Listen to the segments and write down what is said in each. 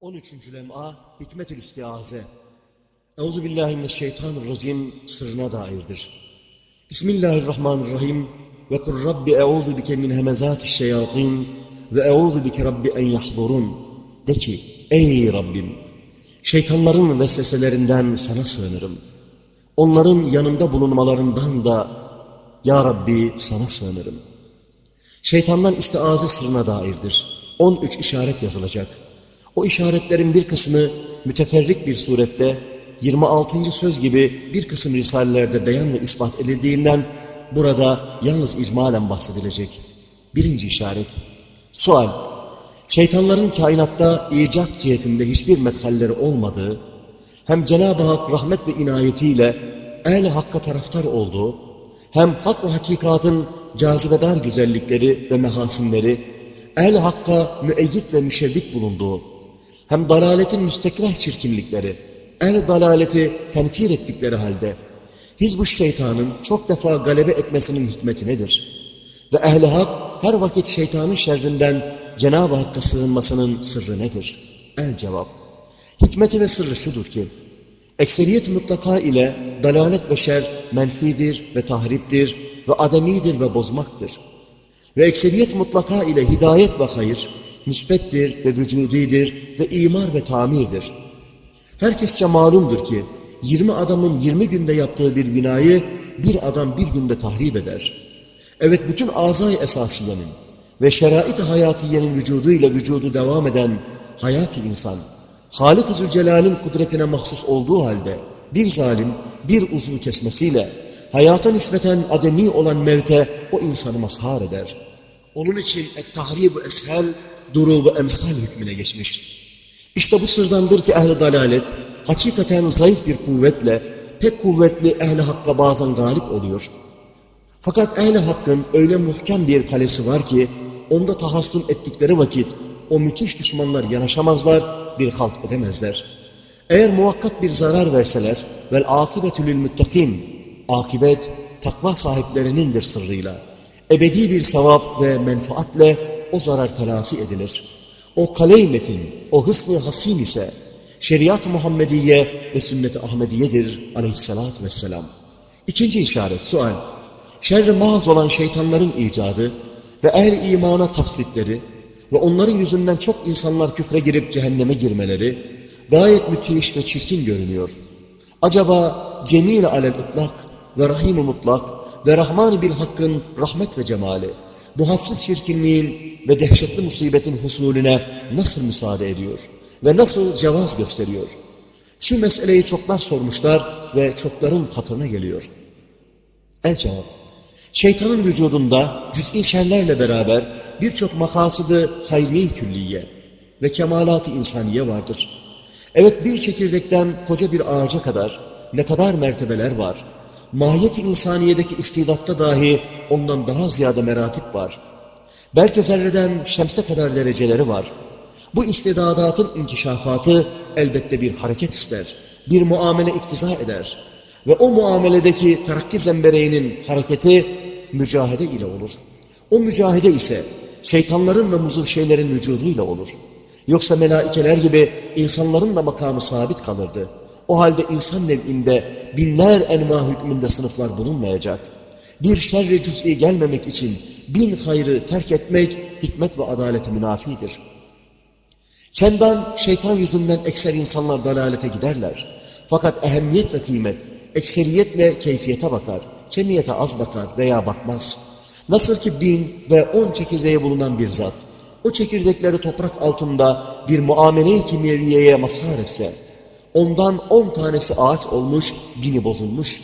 13. lem'a Hikmetül İstiaze Euzu billahi mineşşeytanirracim sırrına dairdir. Bismillahirrahmanirrahim ve kur rabbi euzu min hemezatiş şeyatin ve euzu rabbi en yahzurun. De ki ey Rabbim şeytanların vesveselerinden sana sığınırım. Onların yanımda bulunmalarından da ya Rabbi sana sığınırım. Şeytandan istiaze sırrına dairdir. 13 işaret yazılacak. O işaretlerin bir kısmı müteferrik bir surette 26. söz gibi bir kısım risalelerde beyan ve ispat edildiğinden burada yalnız icmalen bahsedilecek. Birinci işaret. Sual. Şeytanların kainatta icat cihetinde hiçbir methalleri olmadığı, hem Cenab-ı Hak rahmet ve inayetiyle ehl hakka taraftar olduğu, hem hak ve hakikatın cazibedar güzellikleri ve mehasinleri, ehl hakka müeyyit ve müşevvik bulunduğu, hem dalaletin müstekrah çirkinlikleri, el dalaleti tenkir ettikleri halde, Hizb-ı şeytanın çok defa galebe etmesinin hikmeti nedir? Ve ehl-i hak her vakit şeytanın şerrinden Cenab-ı Hakk'a sığınmasının sırrı nedir? El cevap. Hikmeti ve sırrı şudur ki, ekseriyet mutlaka ile dalalet ve şer menfidir ve tahriptir ve ademidir ve bozmaktır. Ve ekseriyet mutlaka ile hidayet ve hayır, müsbettir ve vücudidir ve imar ve tamirdir. Herkesçe malumdur ki 20 adamın 20 günde yaptığı bir binayı bir adam bir günde tahrip eder. Evet bütün azay esasiyenin ve şerait-i hayatiyenin vücuduyla vücudu devam eden hayat insan, Halik-i Zülcelal'in kudretine mahsus olduğu halde bir zalim bir uzun kesmesiyle hayata nispeten ademi olan mevte o insanı mazhar eder. Onun için et-tahrib-u eshel durubu emsal hükmüne geçmiş. İşte bu sırdandır ki ehli dalalet hakikaten zayıf bir kuvvetle pek kuvvetli ehli hakka bazen galip oluyor. Fakat ehli hakkın öyle muhkem bir kalesi var ki onda tahassun ettikleri vakit o müthiş düşmanlar yanaşamazlar, bir halt edemezler. Eğer muvakkat bir zarar verseler vel akibetülül müttakim akibet takva sahiplerinindir sırrıyla. Ebedi bir sevap ve menfaatle o zarar telafi edilir. O kaley metin, o hısn hasin ise şeriat-ı Muhammediye ve sünnet-i Ahmediye'dir aleyhissalatü vesselam. İkinci işaret, sual. Şerri mağaz olan şeytanların icadı ve ehl imana tasdikleri ve onların yüzünden çok insanlar küfre girip cehenneme girmeleri gayet müthiş ve çirkin görünüyor. Acaba cemil alel ıtlak ve rahim mutlak ve rahman bil hakkın rahmet ve cemali bu hassız çirkinliğin ve dehşetli musibetin husulüne nasıl müsaade ediyor ve nasıl cevaz gösteriyor? Şu meseleyi çoklar sormuşlar ve çokların hatırına geliyor. El cevap. Şeytanın vücudunda cüz'i şerlerle beraber birçok makasıdı hayriye külliye ve kemalat-ı insaniye vardır. Evet bir çekirdekten koca bir ağaca kadar ne kadar mertebeler var. Mahiyet-i insaniyedeki istidatta dahi ondan daha ziyade meratip var. Belki zerreden şemse kadar dereceleri var. Bu istidadatın inkişafatı elbette bir hareket ister, bir muamele iktiza eder. Ve o muameledeki terakki zembereğinin hareketi mücahede ile olur. O mücahede ise şeytanların ve muzur şeylerin vücuduyla olur. Yoksa melaikeler gibi insanların da makamı sabit kalırdı. O halde insan nev'inde binler enva hükmünde sınıflar bulunmayacak. Bir şerri cüz'i gelmemek için bin hayrı terk etmek hikmet ve adaleti münafidir. Çendan şeytan yüzünden ekser insanlar dalalete giderler. Fakat ehemmiyet ve kıymet ekseriyetle keyfiyete bakar, kemiyete az bakar veya bakmaz. Nasıl ki bin ve on çekirdeğe bulunan bir zat, o çekirdekleri toprak altında bir muamele-i kimyeviyeye mazhar etse, ondan on tanesi ağaç olmuş, bini bozulmuş.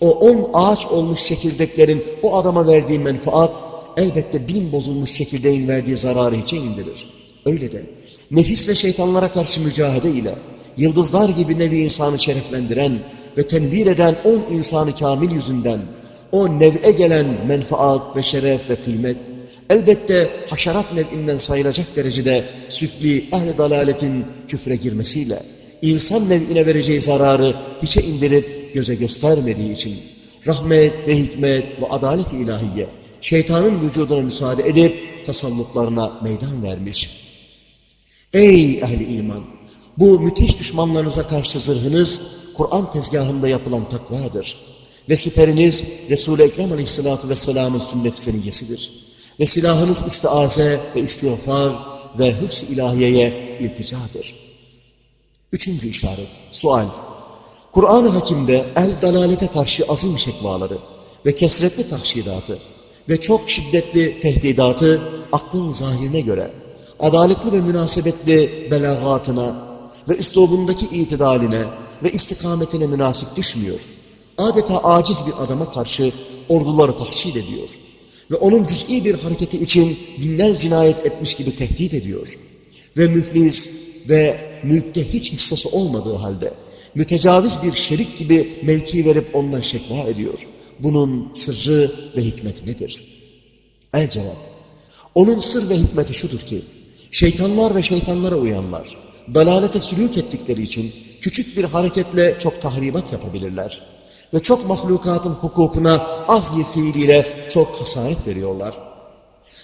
O on ağaç olmuş çekirdeklerin o adama verdiği menfaat, elbette bin bozulmuş çekirdeğin verdiği zararı hiçe indirir. Öyle de nefis ve şeytanlara karşı mücadele ile yıldızlar gibi nevi insanı şereflendiren ve tenvir eden on insanı kamil yüzünden o nev'e gelen menfaat ve şeref ve kıymet elbette haşerat nev'inden sayılacak derecede süfli ehl dalaletin küfre girmesiyle insan nev'ine vereceği zararı hiçe indirip göze göstermediği için rahmet ve hikmet ve adalet-i ilahiye şeytanın vücuduna müsaade edip tasallutlarına meydan vermiş. Ey ehli iman! Bu müthiş düşmanlarınıza karşı zırhınız, Kur'an tezgahında yapılan takvadır. Ve siperiniz, Resul-i Ekrem Aleyhisselatü Vesselam'ın sünnet seniyyesidir. Ve silahınız istiaze ve istiğfar ve hıfz ilahiyeye ilticadır. Üçüncü işaret, sual. Kur'an-ı Hakim'de el-dalalete karşı azim şekvaları ve kesretli tahşidatı ve çok şiddetli tehdidatı aklın zahirine göre adaletli ve münasebetli belagatına ve üslubundaki itidaline ve istikametine münasip düşmüyor. Adeta aciz bir adama karşı orduları tahşid ediyor. Ve onun cüz'i bir hareketi için binler cinayet etmiş gibi tehdit ediyor. Ve müflis ve mülkte hiç hissesi olmadığı halde mütecaviz bir şerik gibi mevki verip ondan şekva ediyor. Bunun sırrı ve hikmeti nedir? El cevap. Onun sır ve hikmeti şudur ki, şeytanlar ve şeytanlara uyanlar, dalalete sülük ettikleri için küçük bir hareketle çok tahribat yapabilirler. Ve çok mahlukatın hukukuna az bir fiiliyle çok hasaret veriyorlar.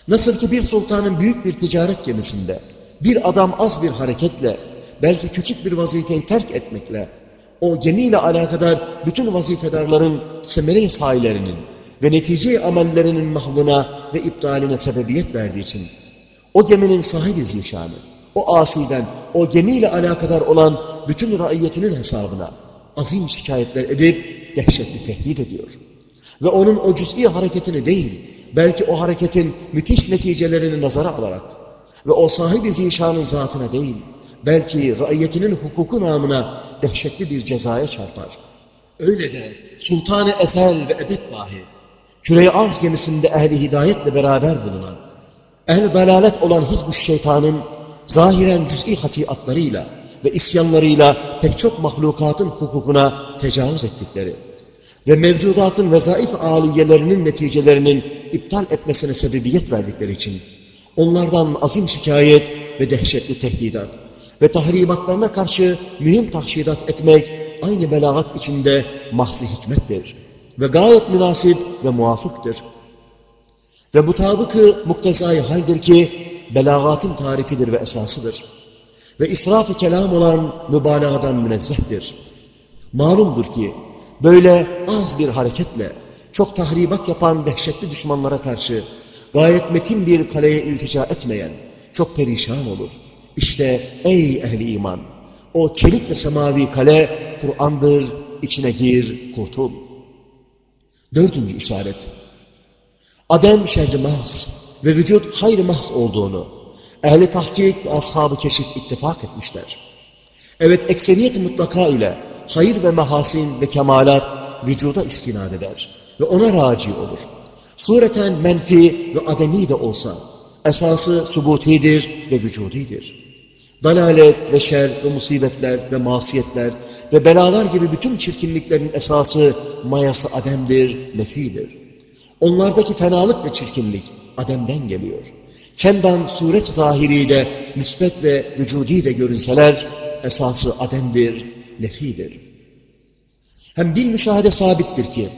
Nasıl ki bir sultanın büyük bir ticaret gemisinde bir adam az bir hareketle, belki küçük bir vazifeyi terk etmekle, o gemiyle alakadar bütün vazifedarların semere sahilerinin ve netice amellerinin mahvına ve iptaline sebebiyet verdiği için, o geminin sahibi zişanı, o asiden, o gemiyle alakadar olan bütün raiyetinin hesabına azim şikayetler edip dehşetli tehdit ediyor. Ve onun o cüz'i hareketini değil, belki o hareketin müthiş neticelerini nazara alarak ve o sahibi zişanın zatına değil, belki raiyetinin hukuku namına dehşetli bir cezaya çarpar. Öyle de sultanı ezel ve ebed dahi, küre arz gemisinde ehli hidayetle beraber bulunan, ehli dalalet olan hizb şeytanın zahiren cüz'i hatiatlarıyla ve isyanlarıyla pek çok mahlukatın hukukuna tecavüz ettikleri ve mevcudatın vezaif aliyelerinin neticelerinin iptal etmesine sebebiyet verdikleri için onlardan azim şikayet ve dehşetli tehdidat ve tahribatlarına karşı mühim tahşidat etmek aynı belagat içinde mahzi hikmettir ve gayet münasip ve muvafıktır. Ve bu tabıkı muktezai haldir ki belagatın tarifidir ve esasıdır. Ve israf-ı kelam olan mübalağadan münezzehtir. Malumdur ki böyle az bir hareketle çok tahribat yapan dehşetli düşmanlara karşı gayet metin bir kaleye iltica etmeyen çok perişan olur. İşte ey ehli iman, o çelik ve semavi kale Kur'an'dır, içine gir, kurtul. Dördüncü işaret. Adem şerri mahz ve vücut hayır mahz olduğunu ehli tahkik ve ashab-ı keşif ittifak etmişler. Evet ekseriyet mutlaka ile hayır ve mehasin ve kemalat vücuda istinad eder ve ona raci olur. Sureten menfi ve ademi de olsa esası subutidir ve vücudidir. Dalalet ve şer ve musibetler ve masiyetler ve belalar gibi bütün çirkinliklerin esası mayası ademdir, nefidir. Onlardaki fenalık ve çirkinlik ademden geliyor. Kendan suret zahiriyle müsbet ve vücudi de görünseler esası ademdir, nefidir. Hem bir müşahede sabittir ki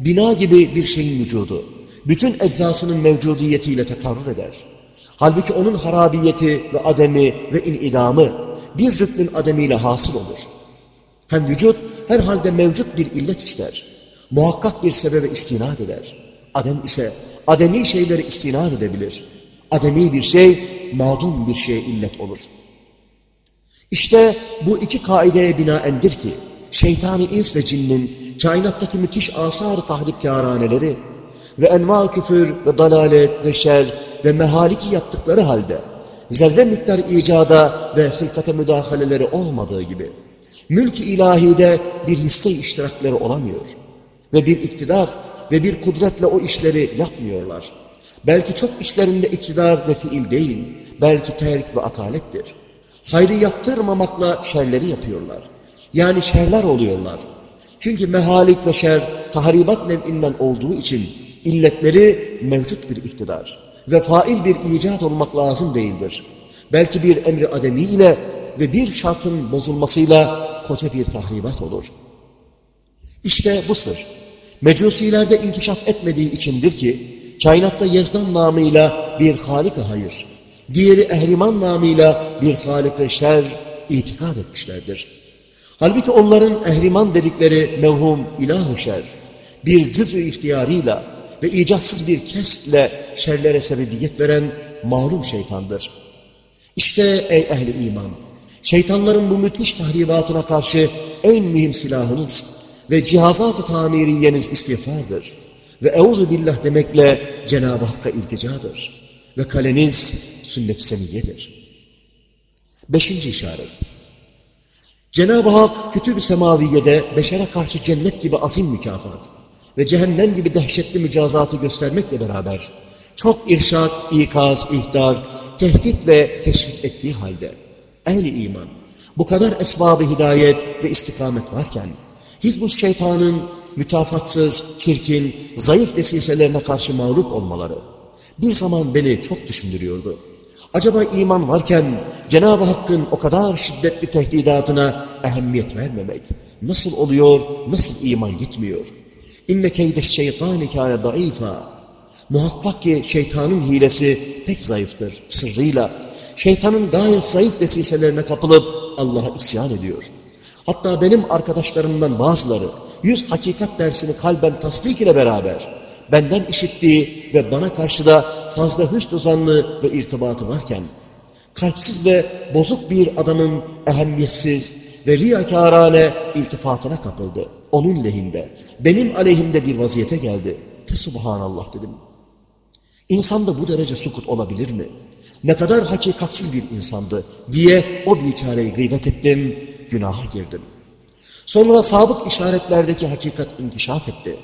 bina gibi bir şeyin vücudu bütün eczasının mevcudiyetiyle tekarrür eder. Halbuki onun harabiyeti ve ademi ve inidamı bir rüknün ademiyle hasıl olur. Hem vücut herhalde mevcut bir illet ister. Muhakkak bir sebebe istinad eder. Adem ise ademi şeyleri istinad edebilir. Ademi bir şey, madum bir şeye illet olur. İşte bu iki kaideye binaendir ki, şeytani ins ve cinnin kainattaki müthiş asar tahripkâraneleri ve enva küfür ve dalalet ve şer ve mehaliki yaptıkları halde zerre miktar icada ve hılkate müdahaleleri olmadığı gibi mülk-i ilahide bir hisse iştirakleri olamıyor ve bir iktidar ve bir kudretle o işleri yapmıyorlar. Belki çok işlerinde iktidar ve fiil değil, belki terk ve atalettir. Hayrı yaptırmamakla şerleri yapıyorlar. Yani şerler oluyorlar. Çünkü mehalik ve şer tahribat nev'inden olduğu için illetleri mevcut bir iktidar ve fail bir icat olmak lazım değildir. Belki bir emri ademi ile ve bir şartın bozulmasıyla koca bir tahribat olur. İşte bu sır. Mecusilerde inkişaf etmediği içindir ki, kainatta Yezdan namıyla bir halik hayır Diğeri ehliman namıyla bir halik şer itikad etmişlerdir. Halbuki onların ehliman dedikleri mevhum ilah şer, bir cüz-ü ihtiyarıyla ve icatsız bir kestle şerlere sebebiyet veren malum şeytandır. İşte ey ehli iman, şeytanların bu müthiş tahribatına karşı en mühim silahınız ve cihazat-ı tamiriyeniz istiğfardır. Ve euzu billah demekle Cenab-ı Hakk'a ilticadır. Ve kaleniz sünnet seniyedir. Beşinci işaret. Cenab-ı Hak kütüb-i semaviyede beşere karşı cennet gibi azim mükafat ve cehennem gibi dehşetli mücazatı göstermekle beraber çok irşat, ikaz, ihdar, tehdit ve teşvik ettiği halde ehli iman bu kadar esbabı hidayet ve istikamet varken Hizbut şeytanın mütafatsız, çirkin, zayıf desiselerine karşı mağlup olmaları bir zaman beni çok düşündürüyordu. Acaba iman varken Cenab-ı Hakk'ın o kadar şiddetli tehdidatına ehemmiyet vermemek nasıl oluyor, nasıl iman gitmiyor? İnne keydeş şeytani kâne daifa. Muhakkak ki şeytanın hilesi pek zayıftır, sırrıyla. Şeytanın gayet zayıf desiselerine kapılıp Allah'a isyan ediyor. Hatta benim arkadaşlarımdan bazıları yüz hakikat dersini kalben tasdik ile beraber benden işittiği ve bana karşı da fazla hüsnü zannı ve irtibatı varken kalpsiz ve bozuk bir adamın ehemmiyetsiz ve riyakârâne iltifatına kapıldı. Onun lehinde, benim aleyhimde bir vaziyete geldi. Fesubhanallah dedim. İnsanda bu derece sukut olabilir mi? Ne kadar hakikatsiz bir insandı diye o biçareyi gıybet ettim, günaha girdim. Sonra sabık işaretlerdeki hakikat inkişaf etti.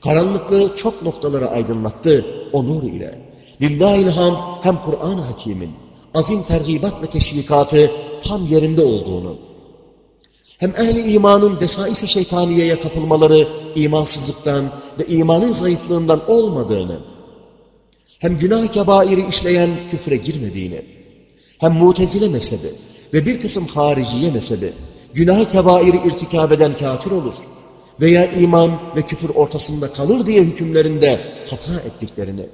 Karanlıklığı çok noktalara aydınlattı o nur ile. Lillahi ilham hem Kur'an-ı Hakim'in azim tergibat ve teşvikatı tam yerinde olduğunu, hem ehli imanın desais-i şeytaniyeye kapılmaları imansızlıktan ve imanın zayıflığından olmadığını, hem günah kebairi işleyen küfre girmediğini, hem mutezile mezhebi ve bir kısım hariciye mezhebi, günah kebairi irtikab eden kafir olur veya iman ve küfür ortasında kalır diye hükümlerinde hata ettiklerini,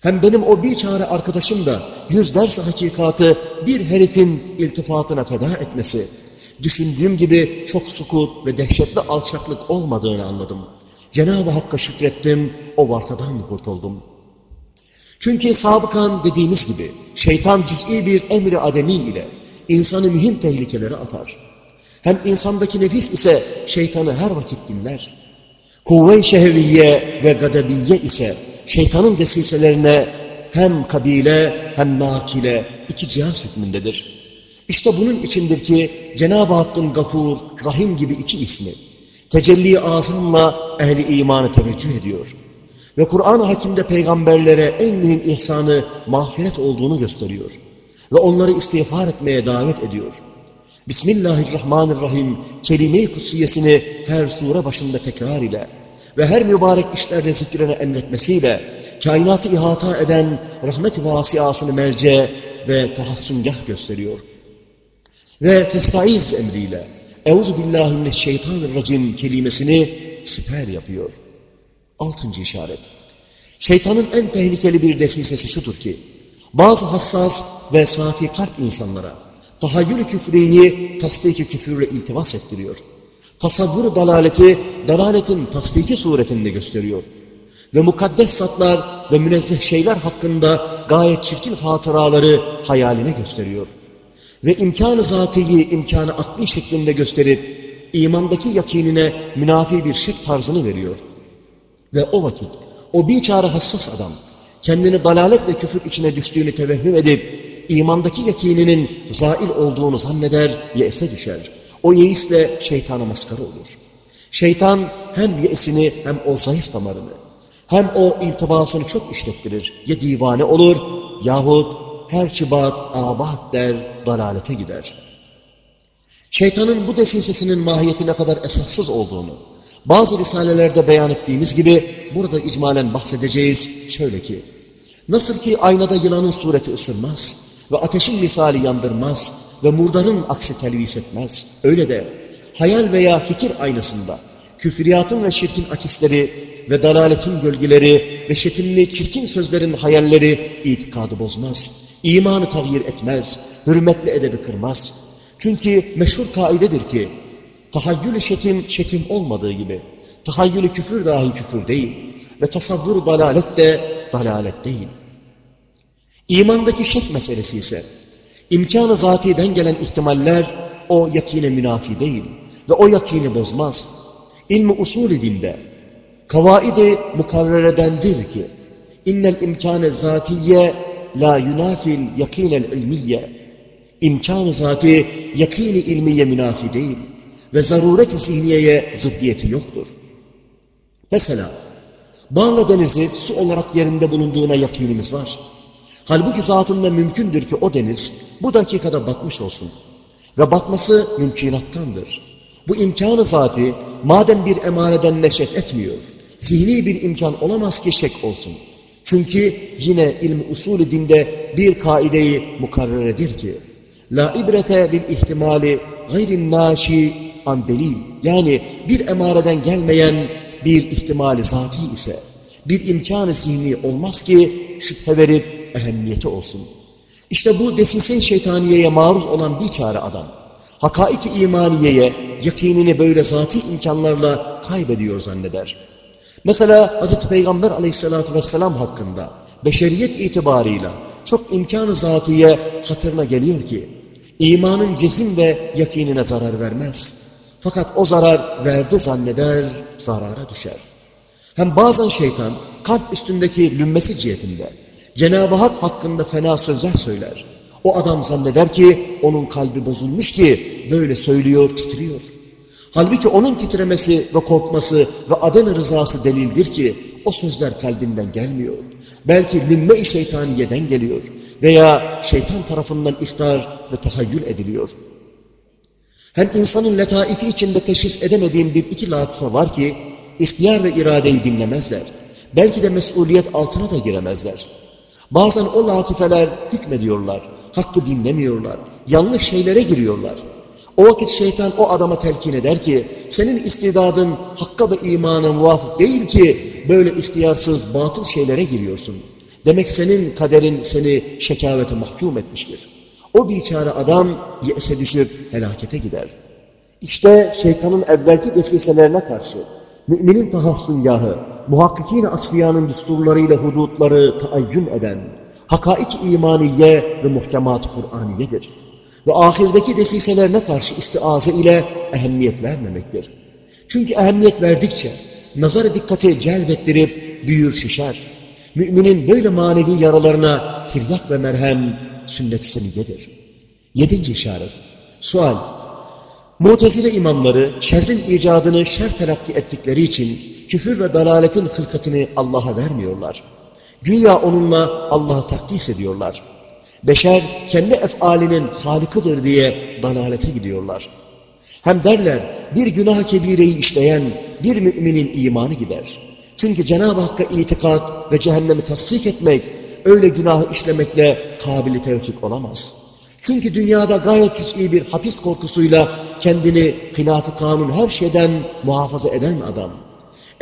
hem benim o bir çare arkadaşım da yüzlerce hakikatı bir herifin iltifatına feda etmesi, düşündüğüm gibi çok sukut ve dehşetli alçaklık olmadığını anladım. Cenab-ı Hakk'a şükrettim, o vartadan kurtuldum. Çünkü sabıkan dediğimiz gibi şeytan cüz'i bir emri ademi ile insanı mühim tehlikelere atar. Hem insandaki nefis ise şeytanı her vakit dinler. Kuvve-i şehviye ve gadebiye ise şeytanın desiselerine hem kabile hem nakile iki cihaz hükmündedir. İşte bunun içindir ki Cenab-ı Hakk'ın gafur, rahim gibi iki ismi tecelli azamla ehli imanı teveccüh ediyor. Ve Kur'an-ı Hakim'de peygamberlere en mühim ihsanı mağfiret olduğunu gösteriyor. Ve onları istiğfar etmeye davet ediyor. Bismillahirrahmanirrahim kelime-i kutsiyesini her sure başında tekrar ile ve her mübarek işlerde zikrine emretmesiyle kainatı ihata eden rahmet-i vasiyasını merce ve tahassüngah gösteriyor. Ve festaiz emriyle Euzu billahi mineşşeytanirracim kelimesini siper yapıyor. Altıncı işaret. Şeytanın en tehlikeli bir desisesi şudur ki, bazı hassas ve safi kalp insanlara tahayyül küfriyi tasdiki küfürle iltivas ettiriyor. Tasavvur dalaleti, dalaletin tasdiki suretinde gösteriyor. Ve mukaddes satlar ve münezzeh şeyler hakkında gayet çirkin hatıraları hayaline gösteriyor. Ve imkanı zatiyi imkanı akli şeklinde gösterip imandaki yakinine münafi bir şek tarzını veriyor. Ve o vakit o bir çare hassas adam kendini dalalet ve küfür içine düştüğünü tevehhüm edip imandaki yakininin zail olduğunu zanneder, ye'se düşer. O yeisle şeytana maskara olur. Şeytan hem ye'sini hem o zayıf damarını, hem o iltibasını çok işlettirir. Ya divane olur yahut her çıbat abat der, dalalete gider. Şeytanın bu desisesinin mahiyeti ne kadar esassız olduğunu, bazı risalelerde beyan ettiğimiz gibi burada icmalen bahsedeceğiz şöyle ki, nasıl ki aynada yılanın sureti ısırmaz ve ateşin misali yandırmaz ve murdarın aksi telvis etmez, öyle de hayal veya fikir aynasında küfriyatın ve şirkin akisleri ve dalaletin gölgeleri ve şetimli çirkin sözlerin hayalleri itikadı bozmaz. İmanı tağyir etmez, hürmetli edebi kırmaz. Çünkü meşhur kaidedir ki, tahayyül şekim şekim olmadığı gibi, tahayyül küfür dahi küfür değil ve tasavvur dalalet de dalalet değil. İmandaki şek meselesi ise, imkanı zatiden gelen ihtimaller o yakine münafi değil ve o yakini bozmaz. İlmi usulü dinde, kavaidi mukarreredendir ki, innel imkâne zatiye la yunafil yakinel ilmiye. İmkan-ı zati yakini ilmiye münafi değil ve zaruret-i zihniyeye zıddiyeti yoktur. Mesela Barla denizi su olarak yerinde bulunduğuna yakinimiz var. Halbuki zatında mümkündür ki o deniz bu dakikada batmış olsun. Ve batması mümkünattandır. Bu imkanı zati madem bir emareden neşet etmiyor, zihni bir imkan olamaz ki şek olsun. Çünkü yine ilm usulü dinde bir kaideyi mukarreredir ki, La ibrete bil ihtimali gayrin naşi an delil. Yani bir emareden gelmeyen bir ihtimali zati ise, bir imkanı zihni olmaz ki şüphe verip ehemmiyeti olsun. İşte bu desise şeytaniyeye maruz olan bir çare adam, hakaiki imaniyeye yakinini böyle zati imkanlarla kaybediyor zanneder. Mesela Hz. Peygamber aleyhissalatü vesselam hakkında beşeriyet itibarıyla çok imkanı zatiye hatırına geliyor ki, imanın cezim ve yakinine zarar vermez. Fakat o zarar verdi zanneder, zarara düşer. Hem bazen şeytan kalp üstündeki lümmesi cihetinde Cenab-ı Hak hakkında fena sözler söyler. O adam zanneder ki onun kalbi bozulmuş ki böyle söylüyor, titriyor. Halbuki onun titremesi ve korkması ve adem rızası delildir ki o sözler kalbinden gelmiyor. Belki lümme-i şeytaniyeden geliyor veya şeytan tarafından ihtar ve tahayyül ediliyor. Hem insanın letaifi içinde teşhis edemediğim bir iki latife var ki, ihtiyar ve iradeyi dinlemezler. Belki de mesuliyet altına da giremezler. Bazen o latifeler hükmediyorlar, hakkı dinlemiyorlar, yanlış şeylere giriyorlar. O vakit şeytan o adama telkin eder ki, senin istidadın hakka ve imana muvafık değil ki, böyle ihtiyarsız batıl şeylere giriyorsun. Demek senin kaderin seni şekavete mahkum etmiştir. O biçare adam yese düşüp helakete gider. İşte şeytanın evvelki desiselerine karşı müminin tahassüngahı, muhakkikin asfiyanın düsturlarıyla hudutları taayyün eden, hakaik imaniye ve muhkemat-ı Kur'aniyedir. Ve ahirdeki desiselerine karşı istiazı ile ehemmiyet vermemektir. Çünkü ehemmiyet verdikçe nazar dikkati celbettirip büyür şişer. Müminin böyle manevi yaralarına tiryak ve merhem sünnet seniyedir. Yedinci işaret. Sual. Mutezile imamları şerrin icadını şer telakki ettikleri için küfür ve dalaletin hılkatını Allah'a vermiyorlar. Güya onunla Allah'a takdis ediyorlar. Beşer kendi efalinin halikıdır diye dalalete gidiyorlar. Hem derler bir günah kebireyi işleyen bir müminin imanı gider. Çünkü Cenab-ı Hakk'a itikat ve cehennemi tasdik etmek öyle günahı işlemekle kabili tevfik olamaz. Çünkü dünyada gayet cüz'i bir hapis korkusuyla kendini hilaf kanun her şeyden muhafaza eden adam,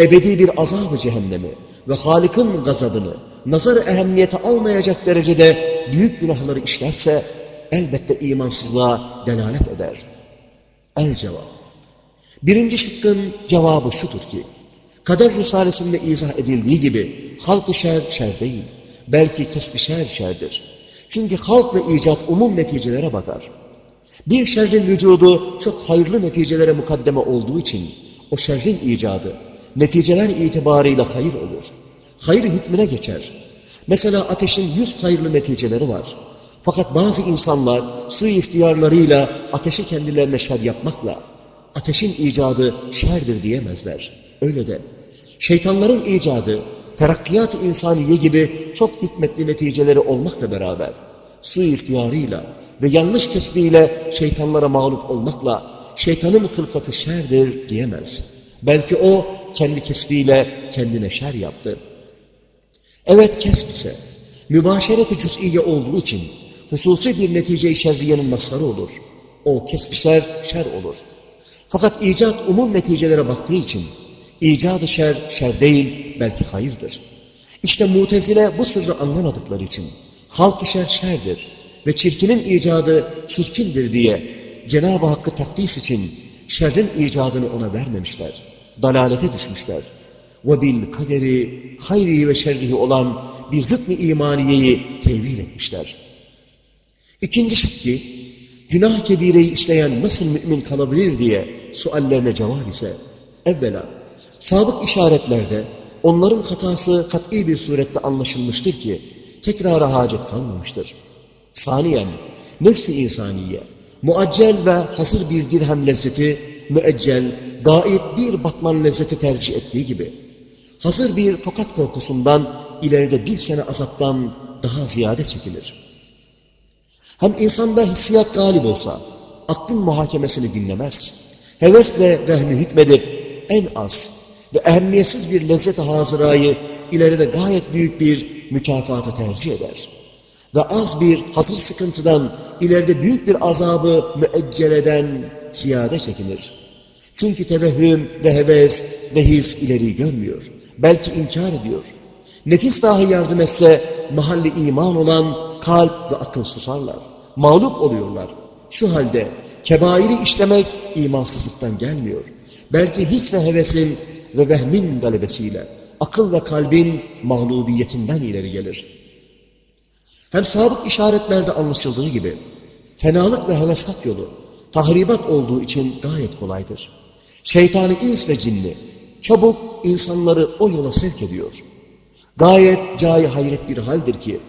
ebedi bir azab-ı cehennemi ve Halik'in gazabını nazar ehemmiyete almayacak derecede büyük günahları işlerse elbette imansızlığa delalet eder. El cevap. Birinci şıkkın cevabı şudur ki, Kader Risalesi'nde izah edildiği gibi halk-ı şer şer değil, belki kesbi şer şerdir. Çünkü halk ve icat umum neticelere bakar. Bir şerrin vücudu çok hayırlı neticelere mukaddeme olduğu için o şerrin icadı neticeler itibarıyla hayır olur. Hayır hükmüne geçer. Mesela ateşin yüz hayırlı neticeleri var. Fakat bazı insanlar su ihtiyarlarıyla ateşi kendilerine şer yapmakla ateşin icadı şerdir diyemezler. Öyle de şeytanların icadı terakkiyat-ı insaniye gibi çok hikmetli neticeleri olmakla beraber su ihtiyarıyla ve yanlış kesbiyle şeytanlara mağlup olmakla şeytanın hılkatı şerdir diyemez. Belki o kendi kesbiyle kendine şer yaptı. Evet kesb ise mübaşeret-i cüz'iye olduğu için hususi bir netice-i şerriyenin masarı olur. O kesb şer, şer olur. Fakat icat umum neticelere baktığı için icadı şer, şer değil belki hayırdır. İşte mutezile bu sırrı anlamadıkları için halk işer şerdir ve çirkinin icadı çirkindir diye Cenab-ı Hakk'ı takdis için şerrin icadını ona vermemişler. Dalalete düşmüşler. Ve bil kaderi hayri ve şerrihi olan bir hükmü imaniyeyi tevil etmişler. İkinci şık ki, günah kebireyi işleyen nasıl mümin kalabilir diye suallerine cevap ise, evvela, sabık işaretlerde onların hatası kat'i bir surette anlaşılmıştır ki, tekrara hacet kalmamıştır. Saniyen, nefsi insaniye, muaccel ve hazır bir dirhem lezzeti, müeccel, gayet bir batman lezzeti tercih ettiği gibi, hazır bir tokat korkusundan ileride bir sene azaptan daha ziyade çekilir. Hem insanda hissiyat galip olsa, aklın muhakemesini dinlemez, hevesle vehmi hükmedip en az ve ehemmiyetsiz bir lezzet-i hazırayı ileride gayet büyük bir mükafata tercih eder. Ve az bir hazır sıkıntıdan ileride büyük bir azabı müecceleden ziyade çekinir. Çünkü tevehhüm ve heves ve his ileri görmüyor. Belki inkar ediyor. Nefis dahi yardım etse mahalli iman olan kalp ve akıl susarlar. Mağlup oluyorlar. Şu halde kebairi işlemek imansızlıktan gelmiyor. Belki his ve hevesin ve vehmin galebesiyle akıl ve kalbin mağlubiyetinden ileri gelir. Hem sabık işaretlerde anlaşıldığı gibi fenalık ve hevesat yolu tahribat olduğu için gayet kolaydır. Şeytani ins ve cinni çabuk insanları o yola sevk ediyor. Gayet cahi hayret bir haldir ki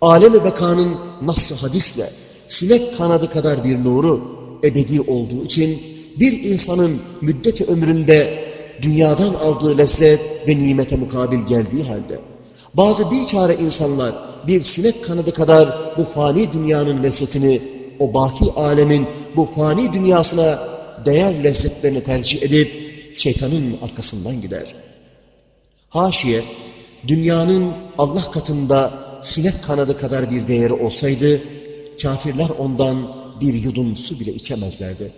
alem-i bekanın nasıl hadisle sinek kanadı kadar bir nuru ebedi olduğu için bir insanın müddeti ömründe dünyadan aldığı lezzet ve nimete mukabil geldiği halde bazı bir çare insanlar bir sinek kanadı kadar bu fani dünyanın lezzetini o baki alemin bu fani dünyasına değer lezzetlerini tercih edip şeytanın arkasından gider. Haşiye, dünyanın Allah katında sinek kanadı kadar bir değeri olsaydı, kafirler ondan bir yudum su bile içemezlerdi.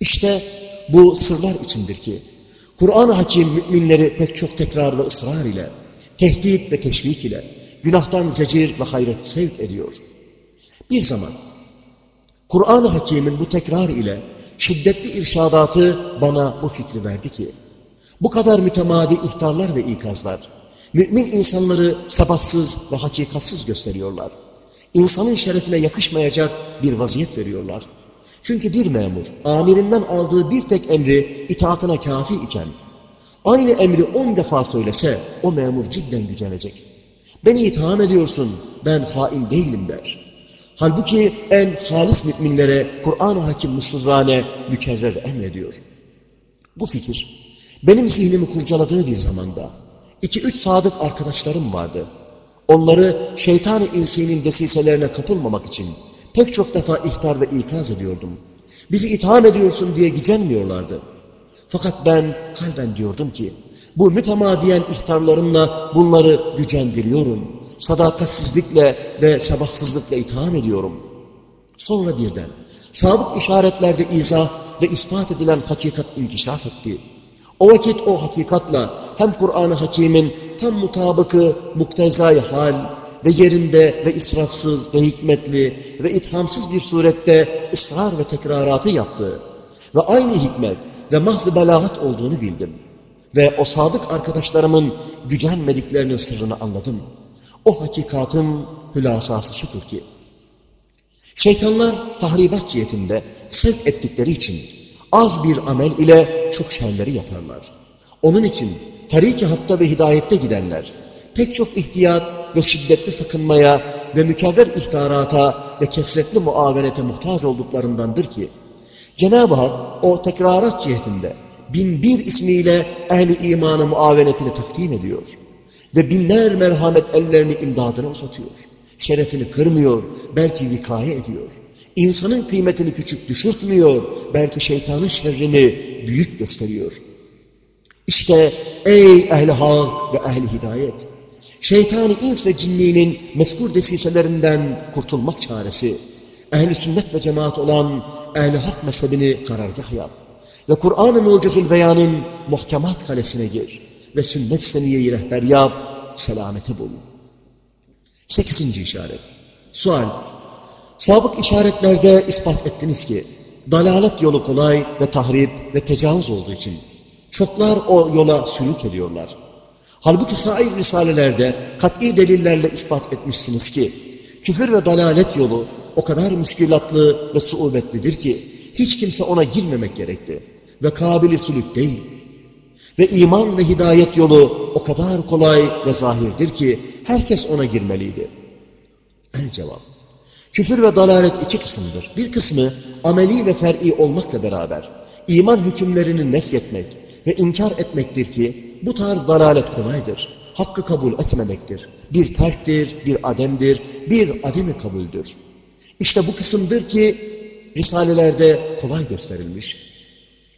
İşte bu sırlar içindir ki, Kur'an-ı Hakim müminleri pek çok tekrar ve ısrar ile, tehdit ve teşvik ile, günahtan zecir ve hayret sevk ediyor. Bir zaman, Kur'an-ı Hakim'in bu tekrar ile şiddetli irşadatı bana bu fikri verdi ki, bu kadar mütemadi ihtarlar ve ikazlar, mümin insanları sabatsız ve hakikatsız gösteriyorlar. İnsanın şerefine yakışmayacak bir vaziyet veriyorlar. Çünkü bir memur, amirinden aldığı bir tek emri itaatına kafi iken, aynı emri on defa söylese, o memur cidden gücenecek. Beni itham ediyorsun, ben hain değilim der. Halbuki en halis müminlere Kur'an-ı Hakim musluzane mükerrer emrediyor. Bu fikir, benim zihnimi kurcaladığı bir zamanda, iki üç sadık arkadaşlarım vardı. Onları şeytan-ı insinin desiselerine kapılmamak için pek çok defa ihtar ve ikaz ediyordum. Bizi itham ediyorsun diye gücenmiyorlardı. Fakat ben kalben diyordum ki, bu mütemadiyen ihtarlarımla bunları gücendiriyorum. Sadakatsizlikle ve sabahsızlıkla itham ediyorum. Sonra birden, sabık işaretlerde izah ve ispat edilen hakikat inkişaf etti. O vakit o hakikatla hem Kur'an-ı Hakim'in tam mutabıkı muktezai hal ve yerinde ve israfsız ve hikmetli ve ithamsız bir surette ısrar ve tekraratı yaptı. Ve aynı hikmet ve mahz belagat olduğunu bildim. Ve o sadık arkadaşlarımın gücenmediklerinin sırrını anladım. O hakikatın hülasası şudur ki, şeytanlar tahribat cihetinde sevk ettikleri için az bir amel ile çok şerleri yaparlar. Onun için tariki hatta ve hidayette gidenler pek çok ihtiyat ve şiddetli sakınmaya ve mükerrer ihtarata ve kesretli muavenete muhtaç olduklarındandır ki, Cenab-ı Hak o tekrarat cihetinde bin bir ismiyle ehli imanı muavenetini takdim ediyor. Ve binler merhamet ellerini imdadına uzatıyor. Şerefini kırmıyor, belki vikaye ediyor. İnsanın kıymetini küçük düşürtmüyor, belki şeytanın şerrini büyük gösteriyor. İşte ey ehli hak ve ehli hidayet, şeytan ins ve cinninin meskur desiselerinden kurtulmak çaresi, ehli sünnet ve cemaat olan ehli hak mezhebini karargah yap ve Kur'an-ı Mucizül Beyan'ın muhkemat kalesine gir ve sünnet seniyeyi rehber yap, selameti bul. Sekizinci işaret. Sual. Sabık işaretlerde ispat ettiniz ki, dalalet yolu kolay ve tahrip ve tecavüz olduğu için çoklar o yola sülük ediyorlar. Halbuki sair risalelerde kat'i delillerle ispat etmişsiniz ki, küfür ve dalalet yolu o kadar müşkilatlı ve suubetlidir ki, hiç kimse ona girmemek gerekti ve kabili sülük değil. Ve iman ve hidayet yolu o kadar kolay ve zahirdir ki, herkes ona girmeliydi. El cevap. Küfür ve dalalet iki kısımdır. Bir kısmı ameli ve fer'i olmakla beraber iman hükümlerini nefyetmek ve inkar etmektir ki bu tarz dalalet kolaydır. Hakkı kabul etmemektir. Bir terktir, bir ademdir, bir ademi kabuldür. İşte bu kısımdır ki Risalelerde kolay gösterilmiş.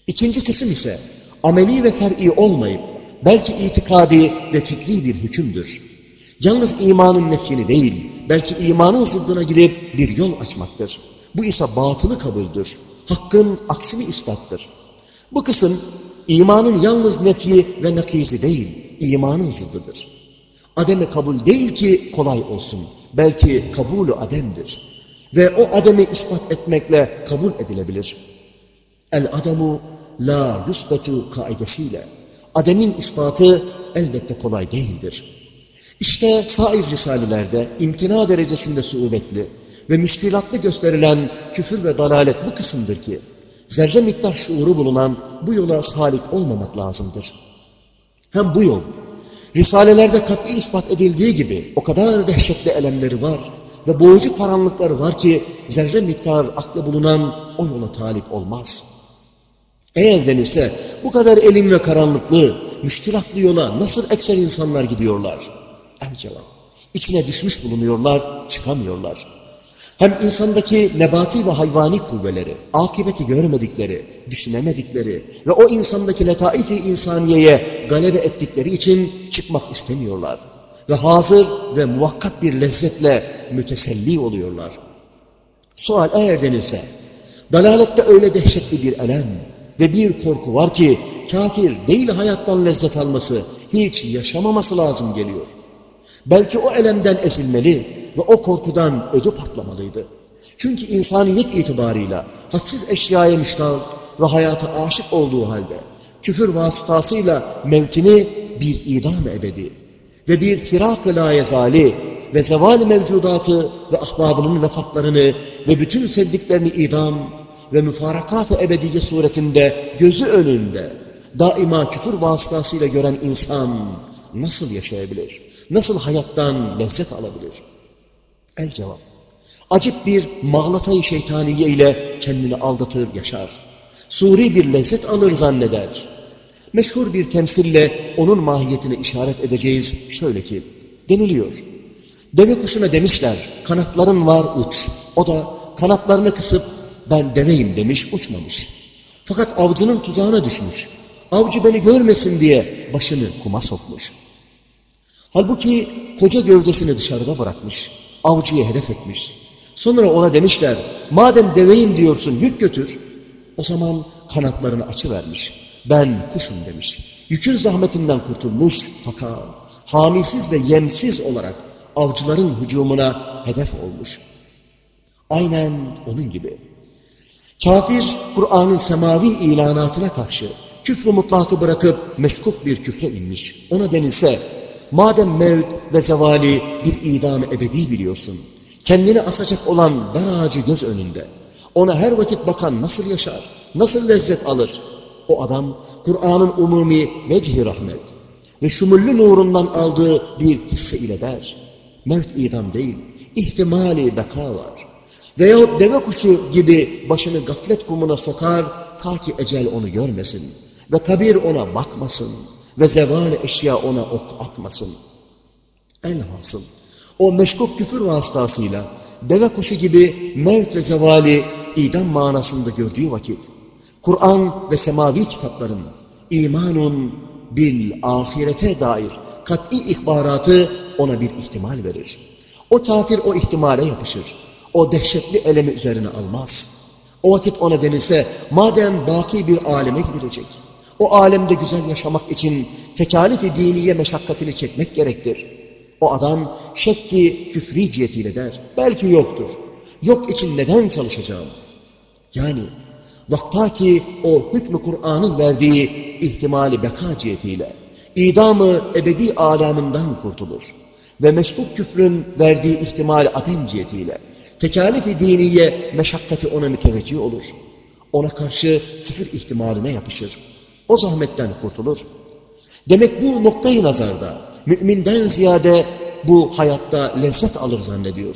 İkinci kısım ise ameli ve fer'i olmayıp belki itikadi ve fikri bir hükümdür. Yalnız imanın nefyini değil, belki imanın zıddına girip bir yol açmaktır. Bu ise batılı kabuldür. Hakkın aksini ispattır. Bu kısım imanın yalnız nefi ve nakizi değil, imanın zıddıdır. Ademe kabul değil ki kolay olsun. Belki kabulü ademdir. Ve o ademi ispat etmekle kabul edilebilir. El ademu la yusbetu kaidesiyle. Ademin ispatı elbette kolay değildir. İşte sair risalelerde imtina derecesinde suubetli ve müşkilatlı gösterilen küfür ve dalalet bu kısımdır ki, zerre miktar şuuru bulunan bu yola salik olmamak lazımdır. Hem bu yol, risalelerde kat'i ispat edildiği gibi o kadar dehşetli elemleri var ve boğucu karanlıkları var ki zerre miktar aklı bulunan o yola talip olmaz. Eğer denilse bu kadar elim ve karanlıklı, müşkilatlı yola nasıl ekser insanlar gidiyorlar? El cevap. İçine düşmüş bulunuyorlar, çıkamıyorlar. Hem insandaki nebati ve hayvani kuvveleri, akıbeti görmedikleri, düşünemedikleri ve o insandaki letaif-i insaniyeye galebe ettikleri için çıkmak istemiyorlar. Ve hazır ve muvakkat bir lezzetle müteselli oluyorlar. Sual eğer denilse, dalalette öyle dehşetli bir elem ve bir korku var ki, kafir değil hayattan lezzet alması, hiç yaşamaması lazım geliyor. Belki o elemden ezilmeli ve o korkudan ödü patlamalıydı. Çünkü insaniyet itibarıyla hadsiz eşyaya müştak ve hayata aşık olduğu halde küfür vasıtasıyla mevtini bir idam ebedi ve bir firak-ı layezali ve zeval mevcudatı ve ahbabının vefatlarını ve bütün sevdiklerini idam ve müfarakat-ı ebediye suretinde gözü önünde daima küfür vasıtasıyla gören insan nasıl yaşayabilir? Nasıl hayattan lezzet alabilir? El cevap. Acip bir mağlatayı şeytaniye ile kendini aldatır yaşar. Suri bir lezzet alır zanneder. Meşhur bir temsille onun mahiyetini işaret edeceğiz. Şöyle ki, deniliyor. Deve kuşuna demişler, kanatların var uç. O da kanatlarını kısıp ben deveyim demiş, uçmamış. Fakat avcının tuzağına düşmüş. Avcı beni görmesin diye başını kuma sokmuş. Halbuki koca gövdesini dışarıda bırakmış. Avcıyı hedef etmiş. Sonra ona demişler, madem deveyim diyorsun yük götür. O zaman kanatlarını açıvermiş. Ben kuşum demiş. Yükün zahmetinden kurtulmuş fakat hamisiz ve yemsiz olarak avcıların hücumuna hedef olmuş. Aynen onun gibi. Kafir, Kur'an'ın semavi ilanatına karşı küfrü mutlakı bırakıp meşkuk bir küfre inmiş. Ona denilse, madem mevt ve zevali bir idam ebedi biliyorsun, kendini asacak olan dar ağacı göz önünde, ona her vakit bakan nasıl yaşar, nasıl lezzet alır? O adam, Kur'an'ın umumi vecihi rahmet ve şumullü nurundan aldığı bir hisse ile der. Mevt idam değil, ihtimali beka var. Veyahut deve kuşu gibi başını gaflet kumuna sokar ta ki ecel onu görmesin ve kabir ona bakmasın ve zeval eşya ona ok atmasın. Elhasıl o meşkuk küfür vasıtasıyla deve kuşu gibi mevt ve zevali idam manasında gördüğü vakit Kur'an ve semavi kitapların imanun bil ahirete dair kat'i ihbaratı ona bir ihtimal verir. O kafir o ihtimale yapışır. O dehşetli elemi üzerine almaz. O vakit ona denilse madem baki bir aleme gidilecek, o alemde güzel yaşamak için tekalif-i diniye meşakkatini çekmek gerektir. O adam şekki küfri cihetiyle der. Belki yoktur. Yok için neden çalışacağım? Yani vaktaki o hükmü Kur'an'ın verdiği ihtimali beka cihetiyle idamı ebedi alamından kurtulur. Ve meşgul küfrün verdiği ihtimali adem cihetiyle tekalif-i diniye meşakkati ona müteveccih olur. Ona karşı küfür ihtimaline yapışır. O zahmetten kurtulur. Demek bu noktayı nazarda müminden ziyade bu hayatta lezzet alır zannediyor.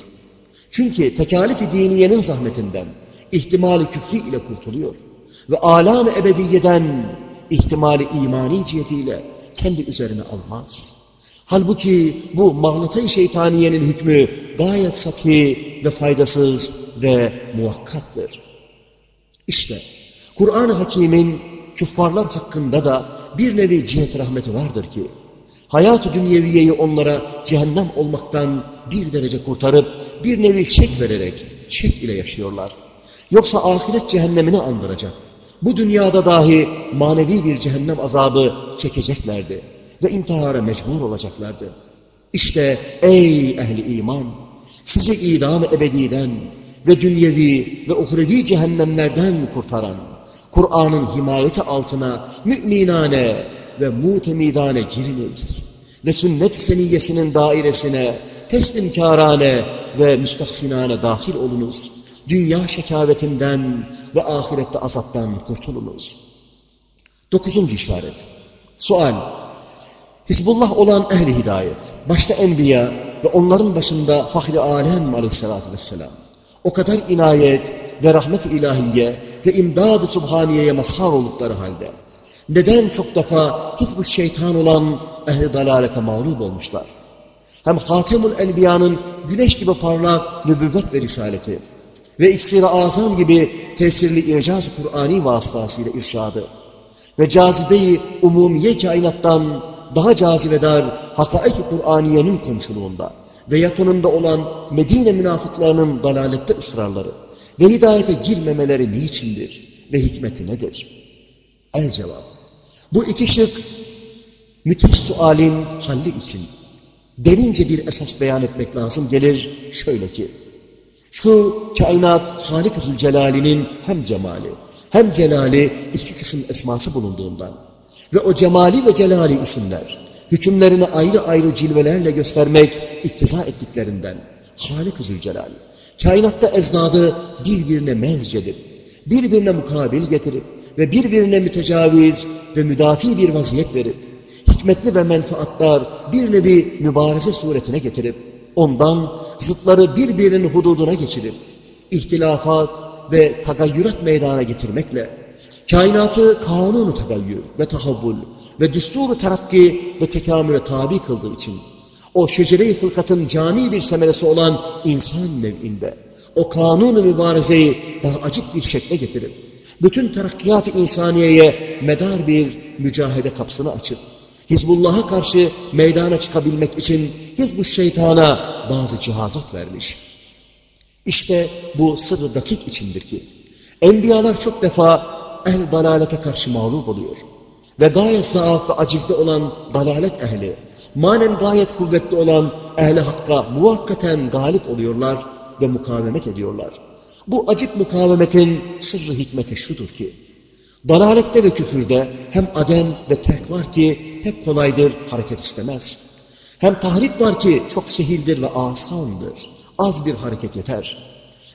Çünkü tekalif-i diniyenin zahmetinden ihtimali küfri ile kurtuluyor. Ve alam-ı ebediyeden ihtimali imani cihetiyle kendi üzerine almaz. Halbuki bu mağlatay şeytaniyenin hükmü gayet sathi ve faydasız ve muhakkattır. İşte Kur'an-ı Hakim'in küffarlar hakkında da bir nevi cihet rahmeti vardır ki, hayat-ı dünyeviyeyi onlara cehennem olmaktan bir derece kurtarıp, bir nevi şek vererek, şek ile yaşıyorlar. Yoksa ahiret cehennemini andıracak. Bu dünyada dahi manevi bir cehennem azabı çekeceklerdi ve intihara mecbur olacaklardı. İşte ey ehli iman, sizi idam ebediden ve dünyevi ve uhrevi cehennemlerden kurtaran, Kur'an'ın himayeti altına müminane ve mutemidane giriniz ve sünnet seniyyesinin dairesine teslimkârane ve müstahsinane dahil olunuz. Dünya şekavetinden ve ahirette azaptan kurtulunuz. Dokuzuncu işaret. Sual. Hizbullah olan ehli hidayet, başta enbiya ve onların başında fahri alem aleyhissalatü vesselam, o kadar inayet ve rahmet ilahiye ve imdad-ı subhaniyeye mazhar oldukları halde, neden çok defa hizb şeytan olan ehli dalalete mağlup olmuşlar? Hem Hatemül Enbiya'nın güneş gibi parlak nübüvvet ve risaleti ve iksir-i azam gibi tesirli icaz-ı Kur'ani vasıtasıyla irşadı ve cazibeyi umumiye kainattan daha cazibedar hakaik-i Kur'aniyenin komşuluğunda ve yakınında olan Medine münafıklarının dalalette ısrarları ve hidayete girmemeleri niçindir ve hikmeti nedir? El cevap. Bu iki şık müthiş sualin halli için derince bir esas beyan etmek lazım gelir şöyle ki şu kainat Halik-i Zülcelal'inin hem cemali hem celali iki kısım esması bulunduğundan ve o cemali ve celali isimler hükümlerini ayrı ayrı cilvelerle göstermek iktiza ettiklerinden Halik-i Zülcelal kainatta ezdadı birbirine mezcedip birbirine mukabil getirip ve birbirine mütecaviz ve müdafi bir vaziyet verip hikmetli ve menfaatlar bir nevi mübareze suretine getirip ondan zıtları birbirinin hududuna geçirip ihtilafat ve tagayyürat meydana getirmekle kainatı kanunu tagayyür ve tahavvul ve düsturu terakki ve tekamüle tabi kıldığı için o şecere-i hılkatın cami bir semeresi olan insan nev'inde o kanunu mübarezeyi daha açık bir şekle getirip bütün terakkiyat-ı insaniyeye medar bir mücahede kapısını açıp Hizbullah'a karşı meydana çıkabilmek için Hizb-ı Şeytan'a bazı cihazat vermiş. İşte bu sırrı dakik içindir ki, enbiyalar çok defa ehl dalalete karşı mağlup oluyor. Ve gayet zaaf ve acizde olan dalalet ehli, manen gayet kuvvetli olan ehli hakka muhakkaten galip oluyorlar ve mukavemet ediyorlar. Bu acip mukavemetin sırrı hikmeti şudur ki, dalalette ve küfürde hem adem ve terk var ki pek kolaydır, hareket istemez. Hem tahrip var ki çok sehildir ve asandır. Az bir hareket yeter.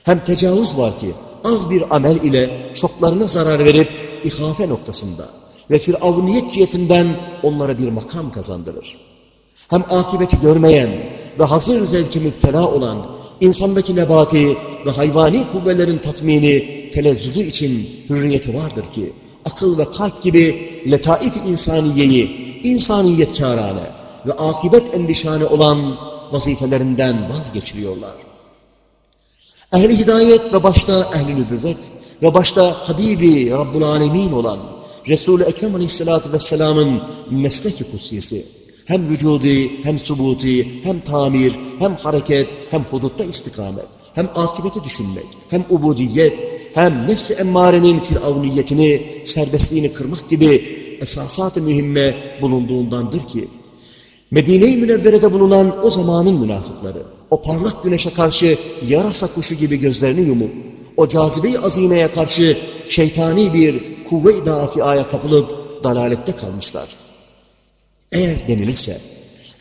Hem tecavüz var ki az bir amel ile çoklarına zarar verip ihafe noktasında ve firavuniyet cihetinden onlara bir makam kazandırır. Hem akibeti görmeyen ve hazır zevki müptela olan insandaki nebati ve hayvani kuvvelerin tatmini, telezzüzü için hürriyeti vardır ki, akıl ve kalp gibi letaif-i insaniyeyi, insaniyetkârâne ve akibet endişane olan vazifelerinden vazgeçiriyorlar. Ehli hidayet ve başta ehli nübüvvet ve başta Habibi Rabbul Alemin olan Resul-i Ekrem Aleyhisselatü Vesselam'ın mesleki kutsiyesi, hem vücudi, hem subuti, hem tamir, hem hareket, hem hudutta istikamet, hem akibeti düşünmek, hem ubudiyet, hem nefsi emmarenin firavuniyetini, serbestliğini kırmak gibi esasat-ı mühimme bulunduğundandır ki, Medine-i Münevvere'de bulunan o zamanın münafıkları, o parlak güneşe karşı yarasa kuşu gibi gözlerini yumup, o cazibe-i azimeye karşı şeytani bir kuvve-i dafiaya kapılıp dalalette kalmışlar. Eğer denilirse,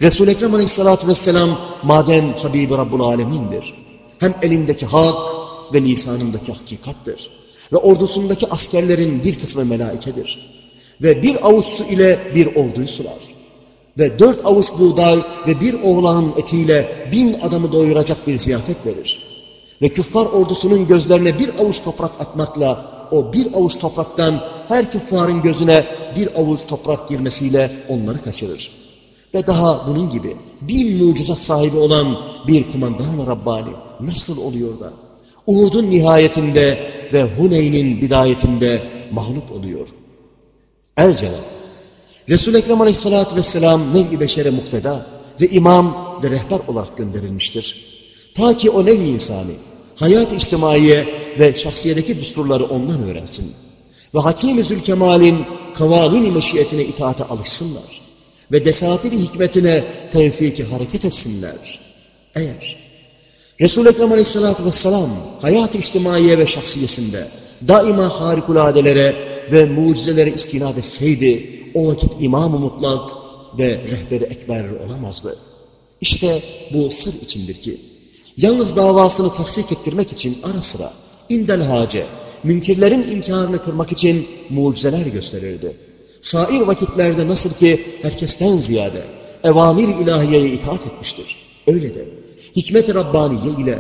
Resul-i Ekrem aleyhissalatü vesselam madem Habibi Rabbul Alemin'dir, hem elindeki hak ve lisanındaki hakikattır ve ordusundaki askerlerin bir kısmı melaikedir ve bir avuç su ile bir orduyu sular ve dört avuç buğday ve bir oğlanın etiyle bin adamı doyuracak bir ziyafet verir. Ve küffar ordusunun gözlerine bir avuç toprak atmakla o bir avuç topraktan her küffarın gözüne bir avuç toprak girmesiyle onları kaçırır. Ve daha bunun gibi bin mucizat sahibi olan bir kumandan Rabbani nasıl oluyor da Uhud'un nihayetinde ve Huneyn'in bidayetinde mağlup oluyor. El cevap. Resul-i Ekrem aleyhissalatü vesselam nev-i beşere mukteda ve imam ve rehber olarak gönderilmiştir. Ta ki o nev-i insani, hayat-ı içtimaiye ve şahsiyedeki düsturları ondan öğrensin. Ve Hakim-i Zülkemal'in kavanin-i meşiyetine itaate alışsınlar. Ve desatiri hikmetine tevfiki hareket etsinler. Eğer Resul-i Ekrem aleyhissalatü vesselam hayat-ı içtimaiye ve şahsiyesinde daima harikuladelere ve mucizelere istinad etseydi, o vakit imam-ı mutlak ve rehberi ekber olamazdı. İşte bu sır içindir ki, yalnız davasını tasdik ettirmek için ara sıra, indel hace, münkirlerin inkarını kırmak için mucizeler gösterirdi. Sair vakitlerde nasıl ki herkesten ziyade evamir ilahiyeye itaat etmiştir. Öyle de hikmet-i Rabbaniye ile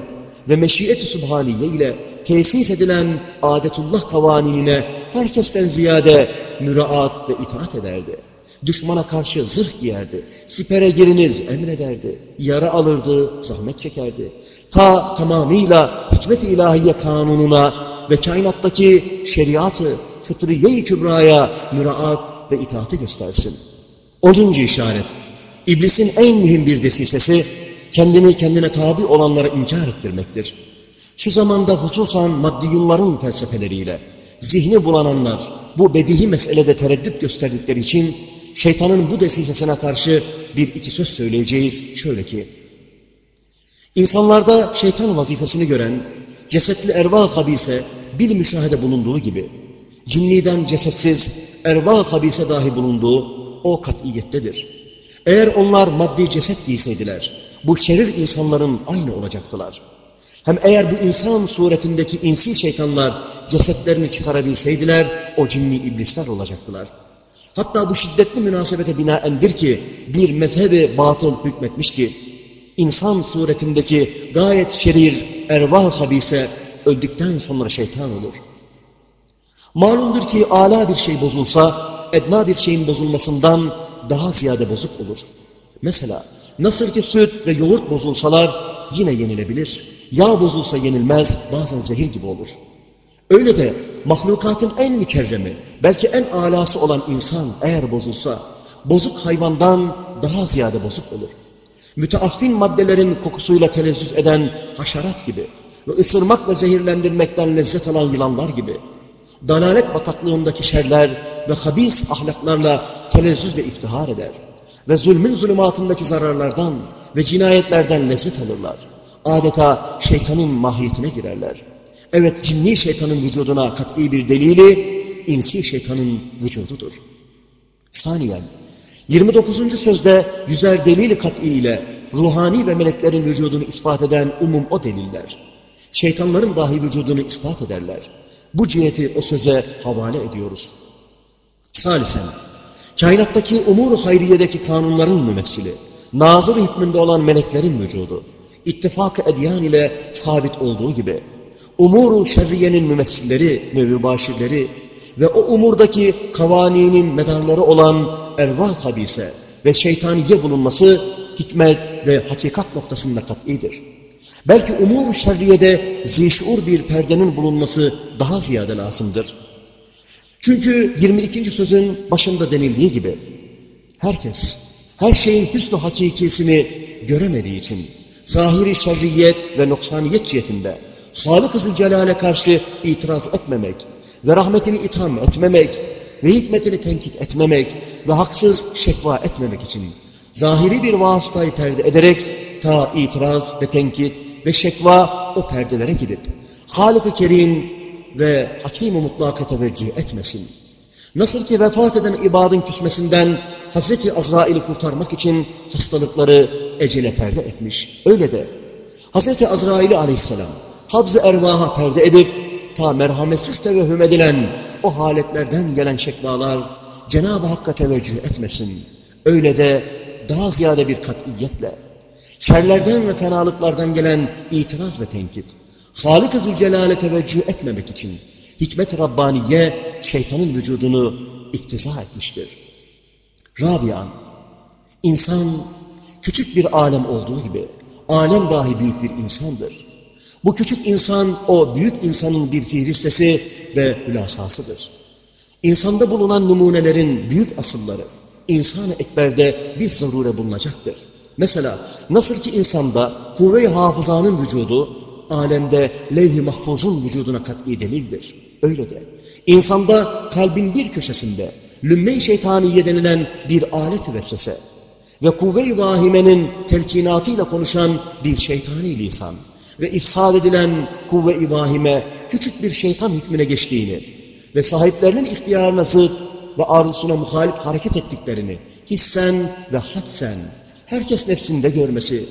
ve meşiyet-i Subhaniye ile tesis edilen adetullah kavanine herkesten ziyade müraat ve itaat ederdi. Düşmana karşı zırh giyerdi. Sipere giriniz emrederdi. Yara alırdı, zahmet çekerdi. Ta tamamıyla hikmet-i ilahiye kanununa ve kainattaki şeriatı, fıtriye-i kübraya müraat ve itaati göstersin. Onuncu işaret. İblisin en mühim bir desisesi, kendini kendine tabi olanlara inkar ettirmektir. Şu zamanda hususan maddiyunların felsefeleriyle, zihni bulananlar, bu bedihi meselede tereddüt gösterdikleri için şeytanın bu desisesine karşı bir iki söz söyleyeceğiz. Şöyle ki, insanlarda şeytan vazifesini gören cesetli erva habise bir müşahede bulunduğu gibi, cinniden cesetsiz erva habise dahi bulunduğu o kat'iyettedir. Eğer onlar maddi ceset giyseydiler, bu şerir insanların aynı olacaktılar. Hem eğer bu insan suretindeki insi şeytanlar cesetlerini çıkarabilseydiler, o cinni iblisler olacaktılar. Hatta bu şiddetli münasebete binaendir ki, bir mezhebi batıl hükmetmiş ki, insan suretindeki gayet şerir, ervah habise öldükten sonra şeytan olur. Malumdur ki ala bir şey bozulsa, edna bir şeyin bozulmasından daha ziyade bozuk olur. Mesela nasıl ki süt ve yoğurt bozulsalar yine yenilebilir. Yağ bozulsa yenilmez, bazen zehir gibi olur. Öyle de mahlukatın en mükerremi, belki en alası olan insan eğer bozulsa, bozuk hayvandan daha ziyade bozuk olur. Müteaffin maddelerin kokusuyla telezzüz eden haşerat gibi ve ısırmak ve zehirlendirmekten lezzet alan yılanlar gibi, dalalet bataklığındaki şerler ve habis ahlaklarla telezzüz ve iftihar eder ve zulmün zulümatındaki zararlardan ve cinayetlerden lezzet alırlar adeta şeytanın mahiyetine girerler. Evet cinni şeytanın vücuduna kat'i bir delili insi şeytanın vücududur. Saniyen 29. sözde yüzer delil kat'i ile ruhani ve meleklerin vücudunu ispat eden umum o deliller. Şeytanların dahi vücudunu ispat ederler. Bu ciheti o söze havale ediyoruz. Salisen, kainattaki umur hayriyedeki kanunların mümessili, nazır hükmünde olan meleklerin vücudu, ittifak edyan ile sabit olduğu gibi umuru şerriyenin mümessilleri ve mübaşirleri ve o umurdaki kavaninin medarları olan ervah habise ve şeytaniye bulunması hikmet ve hakikat noktasında kat'idir. Belki umur şerriyede zişur bir perdenin bulunması daha ziyade lazımdır. Çünkü 22. sözün başında denildiği gibi herkes her şeyin hüsnü hakikisini göremediği için zahiri şerriyet ve noksaniyet cihetinde Halık-ı Zülcelal'e karşı itiraz etmemek ve rahmetini itham etmemek ve hikmetini tenkit etmemek ve haksız şekva etmemek için zahiri bir vasıtayı perde ederek ta itiraz ve tenkit ve şekva o perdelere gidip Halık-ı Kerim ve Hakim-i Mutlak'a teveccüh etmesin. Nasıl ki vefat eden ibadın küsmesinden Hazreti Azrail'i kurtarmak için hastalıkları ecele perde etmiş. Öyle de Hazreti Azrail'i aleyhisselam habz-ı ervaha perde edip ta merhametsiz tevehhüm edilen o haletlerden gelen şekvalar Cenab-ı Hakk'a teveccüh etmesin. Öyle de daha ziyade bir katiyetle şerlerden ve fenalıklardan gelen itiraz ve tenkit Halık-ı Zülcelal'e teveccüh etmemek için hikmet-i Rabbaniye şeytanın vücudunu iktiza etmiştir. Rabian, insan küçük bir alem olduğu gibi alem dahi büyük bir insandır. Bu küçük insan o büyük insanın bir fiilistesi ve hülasasıdır. İnsanda bulunan numunelerin büyük asılları insan-ı ekberde bir zarure bulunacaktır. Mesela nasıl ki insanda kuvve-i hafızanın vücudu alemde levh-i mahfuzun vücuduna kat'i delildir. Öyle de insanda kalbin bir köşesinde lümme-i şeytaniye denilen bir alet vesvese ve kuvve-i vahimenin telkinatıyla konuşan bir şeytani lisan ve ifsad edilen kuvve-i vahime küçük bir şeytan hükmüne geçtiğini ve sahiplerinin ihtiyarına zıt ve arzusuna muhalif hareket ettiklerini hissen ve hadsen herkes nefsinde görmesi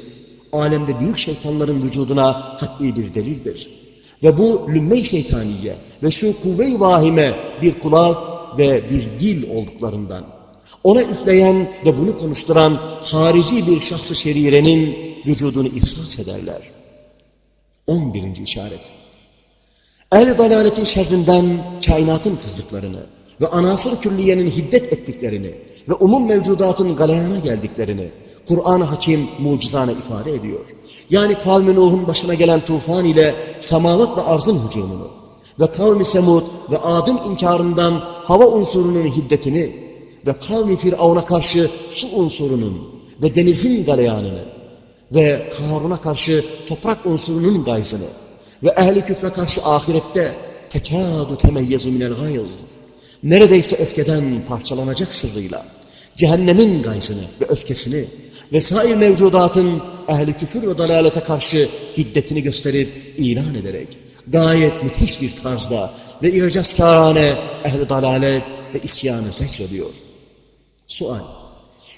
alemde büyük şeytanların vücuduna kat'i bir delildir. Ve bu lümme-i şeytaniye ve şu kuvve-i vahime bir kulak ve bir dil olduklarından ona üfleyen ve bunu konuşturan harici bir şahsı şerirenin vücudunu ihsas ederler. 11. işaret. El dalaletin şerrinden kainatın kızdıklarını ve anasır külliyenin hiddet ettiklerini ve umum mevcudatın galeyana geldiklerini Kur'an-ı Hakim mucizane ifade ediyor. Yani kavmi Nuh'un başına gelen tufan ile semavat ve arzın hücumunu ve kavmi Semud ve Adem inkarından hava unsurunun hiddetini ve kavmi Firavun'a karşı su unsurunun ve denizin galeyanını ve Karun'a karşı toprak unsurunun gayzını ve ehli küfre karşı ahirette tekâdu temeyyezu minel gayz neredeyse öfkeden parçalanacak sırrıyla cehennemin gayzını ve öfkesini vesair mevcudatın ehli küfür ve dalalete karşı hiddetini gösterip ilan ederek gayet müthiş bir tarzda ve ircazkârane ehli dalalet ve isyanı zekrediyor. Sual.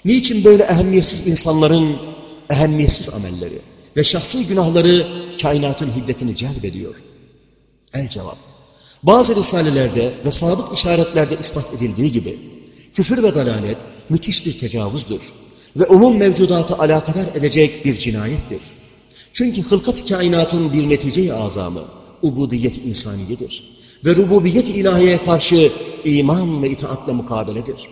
Niçin böyle ehemmiyetsiz insanların ehemmiyetsiz amelleri ve şahsi günahları kainatın hiddetini celbediyor? El cevap. Bazı risalelerde ve sabık işaretlerde ispat edildiği gibi küfür ve dalalet müthiş bir tecavüzdür ve umum mevcudatı alakadar edecek bir cinayettir. Çünkü hılkat kainatın bir netice-i azamı, ubudiyet insaniyedir. Ve rububiyet ilahiye karşı iman ve itaatla mukabeledir.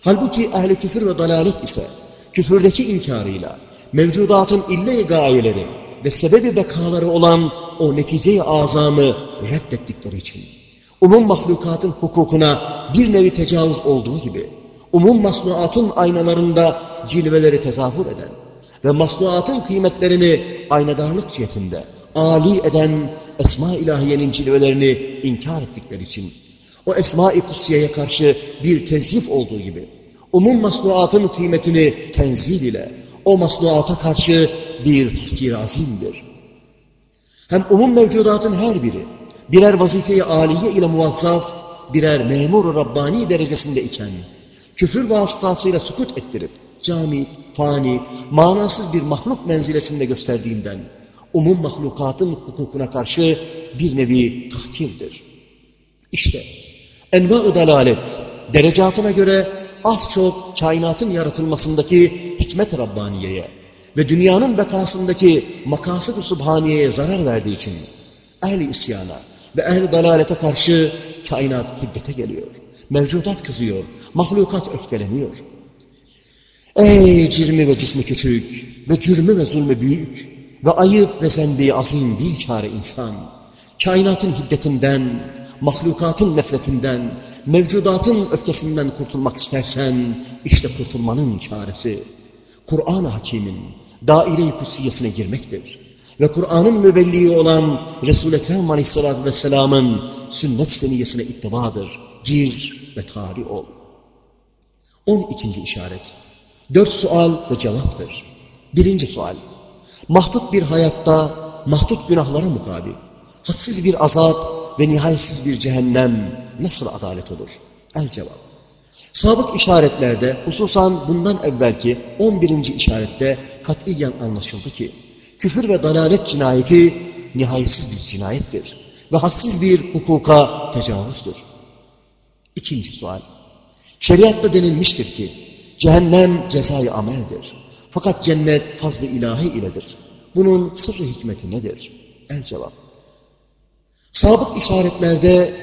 Halbuki ehli küfür ve dalalet ise küfürdeki inkarıyla mevcudatın ille gayeleri ve sebebi bekaları olan o netice-i azamı reddettikleri için umum mahlukatın hukukuna bir nevi tecavüz olduğu gibi umum masnuatın aynalarında cilveleri tezahür eden ve masnuatın kıymetlerini aynadarlık cihetinde âli eden esma ilahiyenin cilvelerini inkar ettikleri için o esma-i kutsiyeye karşı bir tezyif olduğu gibi umum masnuatın kıymetini tenzil ile o masnuata karşı bir tahkir azimdir. Hem umum mevcudatın her biri birer vazife-i aliye ile muvazzaf, birer memur Rabbani derecesinde iken, küfür vasıtasıyla sukut ettirip, cami, fani, manasız bir mahluk menzilesinde gösterdiğinden, umum mahlukatın hukukuna karşı bir nevi tahkirdir. İşte enva-ı dalalet, derecatına göre az çok kainatın yaratılmasındaki hikmet Rabbaniye'ye ve dünyanın bekasındaki makasıd-ı subhaniyeye zarar verdiği için ehli isyana ve ehli dalalete karşı kainat hiddete geliyor. Mevcudat kızıyor, mahlukat öfkeleniyor. Ey cirmi ve cismi küçük ve cürmü ve zulmü büyük ve ayıp ve zembi azim bir çare insan, kainatın hiddetinden, mahlukatın nefretinden, mevcudatın öfkesinden kurtulmak istersen, işte kurtulmanın çaresi, Kur'an-ı Hakim'in daire-i kutsiyesine girmektir. Ve Kur'an'ın mübelliği olan Resul-i Ekrem Aleyhisselatü Vesselam'ın sünnet seniyesine ittibadır. Gir ve tabi ol. 12. işaret. Dört sual ve cevaptır. Birinci sual. Mahdut bir hayatta, mahdut günahlara mukabil, hadsiz bir azap ve nihayetsiz bir cehennem nasıl adalet olur? El cevap. Sabık işaretlerde, hususan bundan evvelki 11. işarette katiyen anlaşıldı ki, küfür ve dalalet cinayeti nihayetsiz bir cinayettir ve hassiz bir hukuka tecavüzdür. İkinci sual. Şeriatta denilmiştir ki, cehennem cezayı ameldir. Fakat cennet fazlı ilahi iledir. Bunun sırrı hikmeti nedir? El cevap. Sabık işaretlerde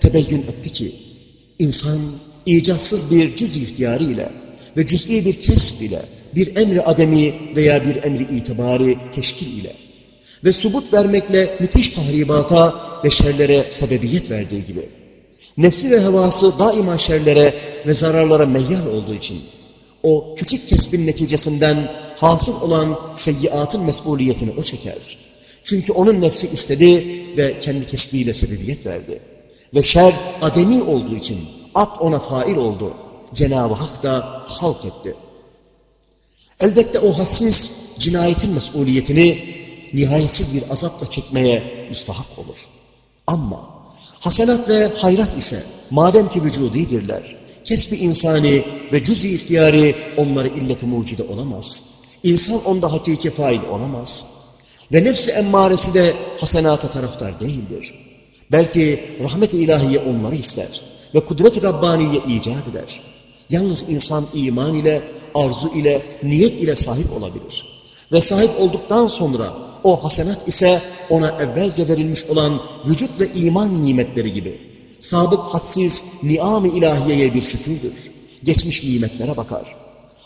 tebeyyün etti ki, insan icatsız bir cüz ihtiyarı ile ve cüz'i bir kesb ile bir emri ademi veya bir emri itibari teşkil ile ve subut vermekle müthiş tahribata ve şerlere sebebiyet verdiği gibi nefsi ve hevası daima şerlere ve zararlara meyyal olduğu için o küçük kesbin neticesinden hasıl olan seyyiatın mesuliyetini o çeker. Çünkü onun nefsi istedi ve kendi kesbiyle sebebiyet verdi. Ve şer ademi olduğu için at ona fail oldu. Cenab-ı Hak da halk etti. Elbette o hassiz cinayetin mesuliyetini nihayetsiz bir azapla çekmeye müstahak olur. Ama hasenat ve hayrat ise madem ki vücudidirler, kesbi insani ve cüz-i ihtiyari onları illeti mucide olamaz. İnsan onda hakiki fail olamaz. Ve nefsi emmaresi de hasenata taraftar değildir. Belki rahmet-i ilahiye onları ister ve kudret-i Rabbaniye icat eder. Yalnız insan iman ile, arzu ile, niyet ile sahip olabilir. Ve sahip olduktan sonra o hasenat ise ona evvelce verilmiş olan vücut ve iman nimetleri gibi sabık hadsiz niam-ı ilahiyeye bir şükürdür. Geçmiş nimetlere bakar.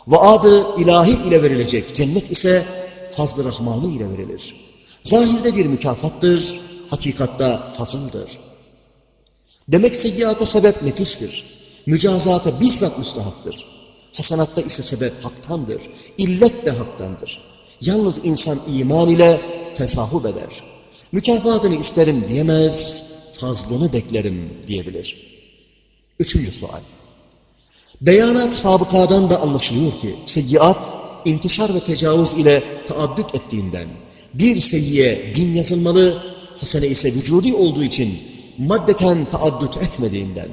Vaadı ilahi ile verilecek cennet ise fazl-ı rahmanı ile verilir. Zahirde bir mükafattır, hakikatta fazıldır. Demek seyyiata sebep nefistir. Mücazata bizzat müstahaktır. Hasanatta ise sebep haktandır. İllet de haktandır. Yalnız insan iman ile tesahub eder. Mükafatını isterim diyemez, fazlını beklerim diyebilir. Üçüncü sual. Beyanat sabıkadan da anlaşılıyor ki, seyyiat, intişar ve tecavüz ile taaddüt ettiğinden, bir seyyiye bin yazılmalı, hasene ise vücudi olduğu için maddeten taaddüt etmediğinden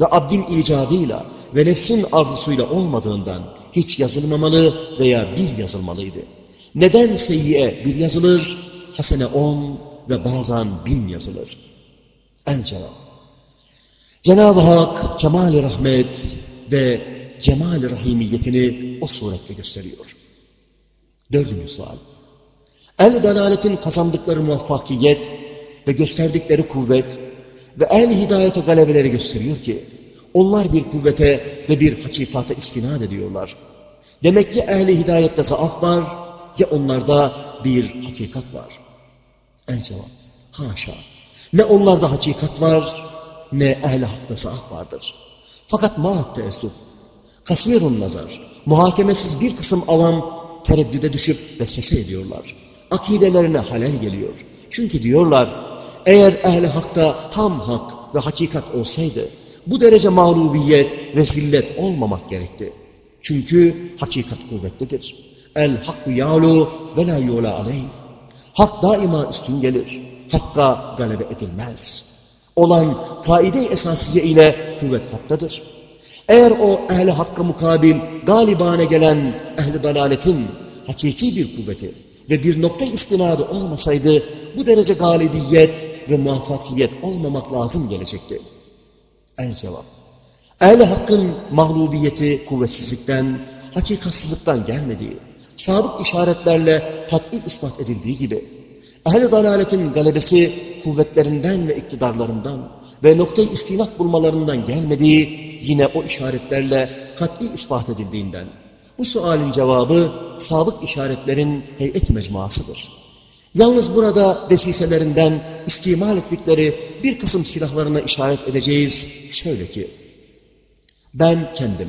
ve abdin icadıyla ve nefsin arzusuyla olmadığından hiç yazılmamalı veya bir yazılmalıydı. Neden seyyiye bir yazılır, hasene on ve bazen bin yazılır? En cevap. Cenab-ı Hak kemal rahmet ve cemal rahimiyetini o suretle gösteriyor. Dördüncü sual. El dalaletin kazandıkları muvaffakiyet ve gösterdikleri kuvvet ve el hidayete galebeleri gösteriyor ki onlar bir kuvvete ve bir hakikate istinad ediyorlar. Demek ki ehli hidayette zaaf var ya onlarda bir hakikat var. El cevap. Haşa. Ne onlarda hakikat var ne ehli hakta zaaf vardır. Fakat maat teessüf. Kasirun nazar. Muhakemesiz bir kısım avam tereddüde düşüp vesvese ediyorlar. Akidelerine halel geliyor. Çünkü diyorlar eğer ehli hakta tam hak ve hakikat olsaydı bu derece mağlubiyet ve zillet olmamak gerekti. Çünkü hakikat kuvvetlidir. El hakku yâlu ve la yûlâ aleyh. Hak daima üstün gelir. Hakka galebe edilmez. Olan kaide-i esasiye ile kuvvet haktadır. Eğer o ehli hakka mukabil galibane gelen ehli dalaletin hakiki bir kuvveti ve bir nokta istinadı olmasaydı bu derece galibiyet ve muvaffakiyet olmamak lazım gelecekti. El cevap. Ehli hakkın mağlubiyeti kuvvetsizlikten, hakikatsızlıktan gelmediği, sabık işaretlerle tat'il ispat edildiği gibi, ehli dalaletin galebesi kuvvetlerinden ve iktidarlarından ve noktayı istinat bulmalarından gelmediği, yine o işaretlerle kat'i ispat edildiğinden, bu sualin cevabı sabık işaretlerin heyet mecmuasıdır. Yalnız burada desiselerinden istimal ettikleri bir kısım silahlarına işaret edeceğiz. Şöyle ki, ben kendim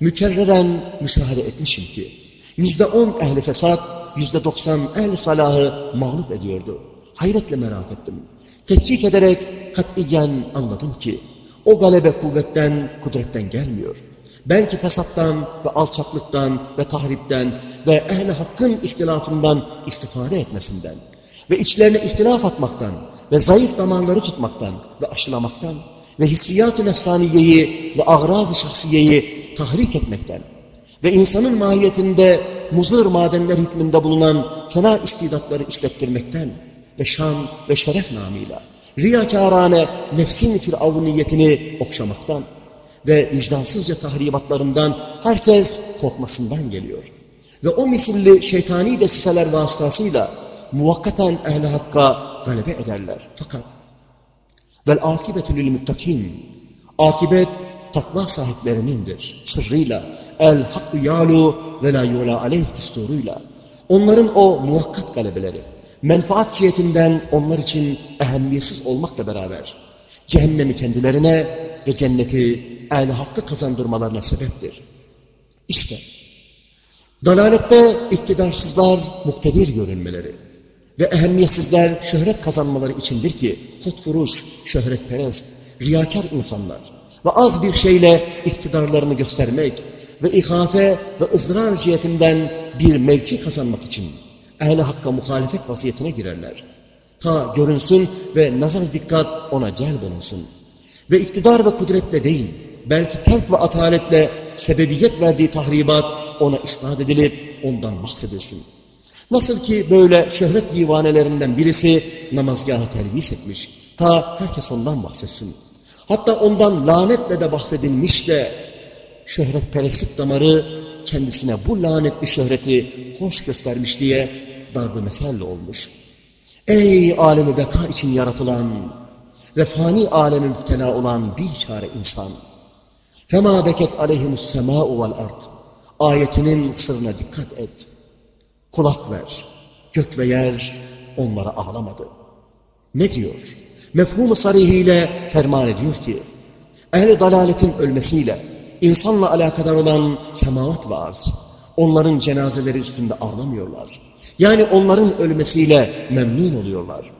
mükerreren müşahede etmişim ki, yüzde on ehli fesat, yüzde doksan ehli salahı mağlup ediyordu. Hayretle merak ettim. Tetkik ederek katiyen anladım ki, o galebe kuvvetten, kudretten gelmiyor. Belki fesattan ve alçaklıktan ve tahripten ve ehli hakkın ihtilafından istifade etmesinden ve içlerine ihtilaf atmaktan ve zayıf damarları tutmaktan ve aşılamaktan ve hissiyat-ı nefsaniyeyi ve agraz-ı şahsiyeyi tahrik etmekten ve insanın mahiyetinde muzır madenler hükmünde bulunan fena istidatları işlettirmekten ve şan ve şeref namıyla riyakârâne nefsin firavuniyetini okşamaktan ve vicdansızca tahribatlarından herkes korkmasından geliyor. Ve o misilli şeytani desiseler vasıtasıyla muvakkaten ehli hakka galebe ederler. Fakat vel akibetü lil muttakin akibet takva sahiplerinindir. Sırrıyla el hakkı yalu ve la yula aleyh düsturuyla onların o muhakkat galebeleri menfaat cihetinden onlar için ehemmiyetsiz olmakla beraber cehennemi kendilerine ve cenneti ehli hakkı kazandırmalarına sebeptir. İşte dalalette iktidarsızlar muktedir görünmeleri ve ehemmiyetsizler şöhret kazanmaları içindir ki hutfuruş, şöhretperest, riyakar insanlar ve az bir şeyle iktidarlarını göstermek ve ihafe ve ızrar cihetinden bir mevki kazanmak için ehli hakka muhalefet vasiyetine girerler. Ta görünsün ve nazar dikkat ona celb olunsun. Ve iktidar ve kudretle değil, belki terk ve ataletle sebebiyet verdiği tahribat ona isnat edilip ondan bahsedilsin. Nasıl ki böyle şöhret divanelerinden birisi namazgahı tervis etmiş. Ta herkes ondan bahsetsin. Hatta ondan lanetle de bahsedilmiş de şöhretperestlik damarı kendisine bu lanetli şöhreti hoş göstermiş diye darbe meselle olmuş. Ey alemi beka için yaratılan ve fani alemin müptela olan bir çare insan. Fema beket aleyhimus semâ'u vel ard. Ayetinin sırrına dikkat et. Kulak ver. Gök ve yer onlara ağlamadı. Ne diyor? Mefhum-u sarihiyle ferman ediyor ki, ehl dalaletin ölmesiyle insanla alakadar olan semavat ve arz, onların cenazeleri üstünde ağlamıyorlar. Yani onların ölmesiyle memnun oluyorlar.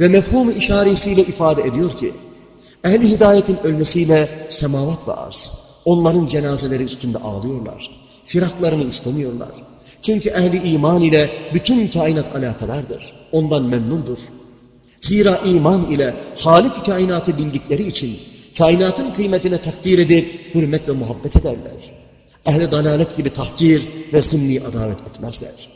Ve mefhum işaresiyle ifade ediyor ki, ehli hidayetin ölmesiyle semavat ve arz, onların cenazeleri üstünde ağlıyorlar. Firaklarını istemiyorlar. Çünkü ehli iman ile bütün kainat alakadardır. Ondan memnundur. Zira iman ile Halik kainatı bildikleri için kainatın kıymetine takdir edip hürmet ve muhabbet ederler. Ehli dalalet gibi tahkir ve zimni adavet etmezler.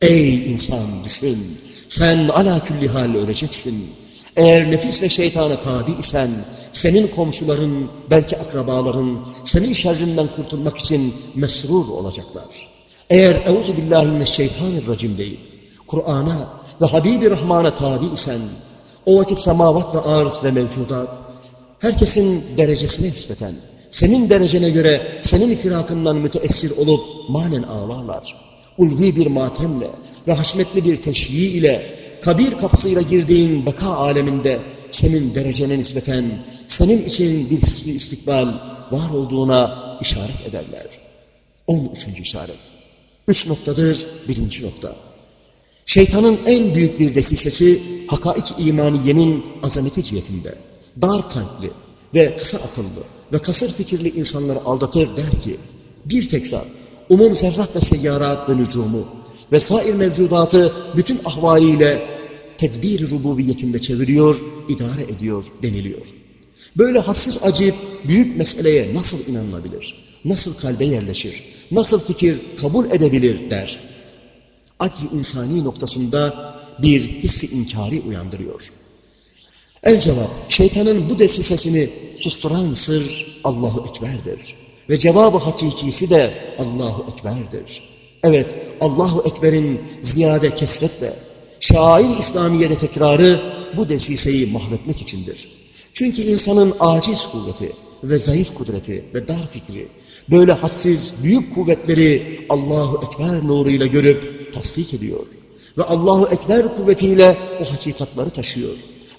Ey insan düşün, sen ala külli hal öleceksin. Eğer nefis ve şeytana tabi isen, senin komşuların, belki akrabaların, senin şerrinden kurtulmak için mesrur olacaklar. Eğer euzu billahi mineşşeytanirracim deyip, Kur'an'a ve Habibi Rahman'a tabi isen, o vakit semavat ve arz ve mevcudat, herkesin derecesine nispeten, senin derecene göre senin firakından müteessir olup manen ağlarlar. Ulvi bir matemle ve haşmetli bir teşhii ile kabir kapısıyla girdiğin beka aleminde senin derecene nispeten senin için bir hüsnü istikbal var olduğuna işaret ederler. 13. işaret. Üç noktadır, birinci nokta. Şeytanın en büyük bir desisesi hakaik imaniyenin azameti cihetinde. Dar kalpli ve kısa akıllı ve kasır fikirli insanları aldatır der ki, bir tek zat, umum zerrat ve seyyarat ve nücumu ve sair mevcudatı bütün ahvaliyle tedbir rububiyetinde çeviriyor, idare ediyor deniliyor. Böyle hassiz acip büyük meseleye nasıl inanılabilir? Nasıl kalbe yerleşir? Nasıl fikir kabul edebilir der. Acz insani noktasında bir hissi inkari uyandırıyor. El cevap, şeytanın bu desisesini susturan sır Allahu Ekber'dir. Ve cevabı hakikisi de Allahu Ekber'dir. Evet, Allahu Ekber'in ziyade kesretle, şair İslamiye'de tekrarı bu desiseyi mahvetmek içindir. Çünkü insanın aciz kuvveti ve zayıf kudreti ve dar fikri, böyle hadsiz büyük kuvvetleri Allahu Ekber nuruyla görüp tasdik ediyor. Ve Allahu Ekber kuvvetiyle o hakikatları taşıyor.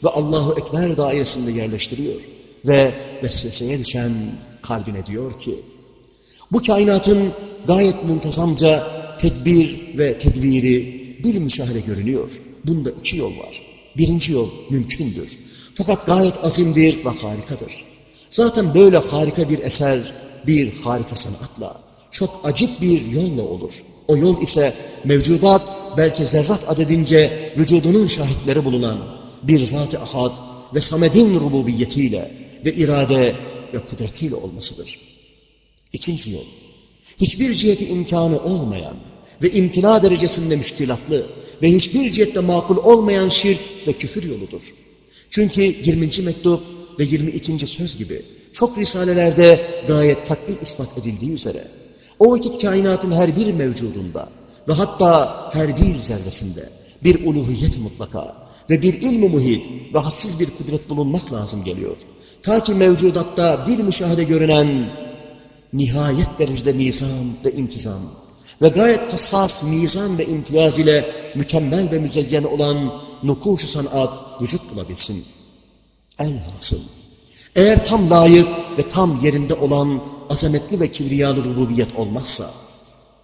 Ve Allahu Ekber dairesinde yerleştiriyor. Ve vesveseye düşen kalbine diyor ki, bu kainatın gayet muntazamca tedbir ve tedviri bir müşahede görünüyor. Bunda iki yol var. Birinci yol mümkündür. Fakat gayet azimdir ve harikadır. Zaten böyle harika bir eser bir harika sanatla, çok acip bir yolla olur. O yol ise mevcudat belki zerrat adedince vücudunun şahitleri bulunan bir zat-ı ahad ve samedin rububiyetiyle ve irade ve kudretiyle olmasıdır. İkinci yol, hiçbir ciheti imkanı olmayan ve imtina derecesinde müşkilatlı ve hiçbir cihette makul olmayan şirk ve küfür yoludur. Çünkü 20. mektup ve 22. söz gibi çok risalelerde gayet katli ispat edildiği üzere o vakit kainatın her bir mevcudunda ve hatta her bir zerresinde bir uluhiyet mutlaka ve bir ilmi muhit ve hassiz bir kudret bulunmak lazım geliyor. Ta ki mevcudatta bir müşahede görünen nihayet derecede nizam ve intizam ve gayet hassas mizan ve imtiyaz ile mükemmel ve müzeyyen olan nukuş sanat vücut bulabilsin. Elhasıl, eğer tam layık ve tam yerinde olan azametli ve kibriyalı rububiyet olmazsa,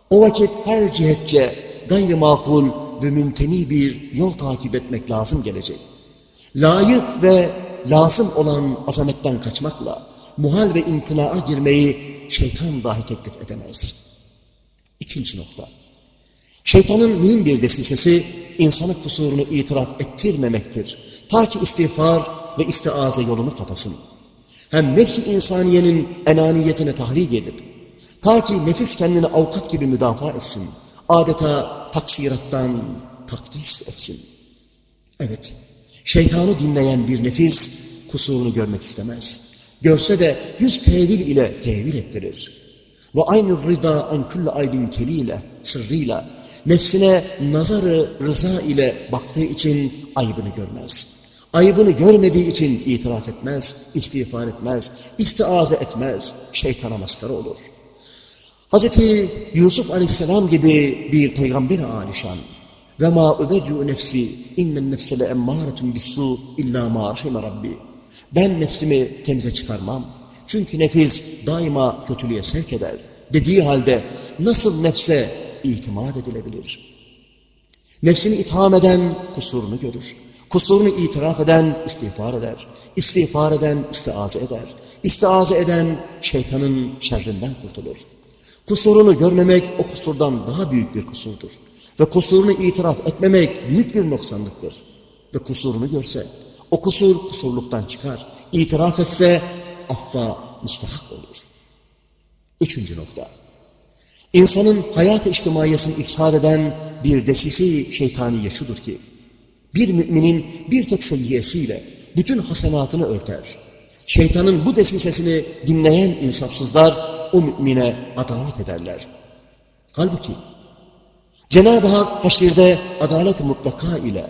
o vakit her cihetçe gayri makul ve mümteni bir yol takip etmek lazım gelecek. Layık ve lazım olan azametten kaçmakla muhal ve imtinaa girmeyi şeytan dahi teklif edemez. İkinci nokta. Şeytanın mühim bir desisesi insanın kusurunu itiraf ettirmemektir. Ta ki istiğfar ve istiaze yolunu kapasın. Hem nefsi insaniyenin enaniyetine tahrik edip, ta ki nefis kendini avukat gibi müdafaa etsin, adeta taksirattan takdis etsin. Evet, şeytanı dinleyen bir nefis kusurunu görmek istemez. Görse de yüz tevil ile tevil ettirir. Ve aynı rıda an külle aybin keliyle, sırrıyla, nefsine nazarı rıza ile baktığı için ayıbını görmez. Ayıbını görmediği için itiraf etmez, istiğfar etmez, istiaze etmez, şeytana maskara olur. Hz. Yusuf aleyhisselam gibi bir peygamber alişan ve ma üvecü nefsi innen nefse le emmâretun bissu illa ma rahime rabbi ben nefsimi temize çıkarmam. Çünkü nefis daima kötülüğe sevk eder. Dediği halde nasıl nefse itimat edilebilir? Nefsini itham eden kusurunu görür. Kusurunu itiraf eden istiğfar eder. İstiğfar eden istiaze eder. İstiaze eden şeytanın şerrinden kurtulur. Kusurunu görmemek o kusurdan daha büyük bir kusurdur. Ve kusurunu itiraf etmemek büyük bir noksanlıktır. Ve kusurunu görse o kusur kusurluktan çıkar. İtiraf etse affa müstahak olur. Üçüncü nokta. İnsanın hayat-ı içtimaiyesini ifsad eden bir desisi şeytaniye şudur ki, bir müminin bir tek seyyiyesiyle bütün hasenatını örter. Şeytanın bu desisesini dinleyen insafsızlar o mümine adalet ederler. Halbuki Cenab-ı Hak haşirde adalet mutlaka ile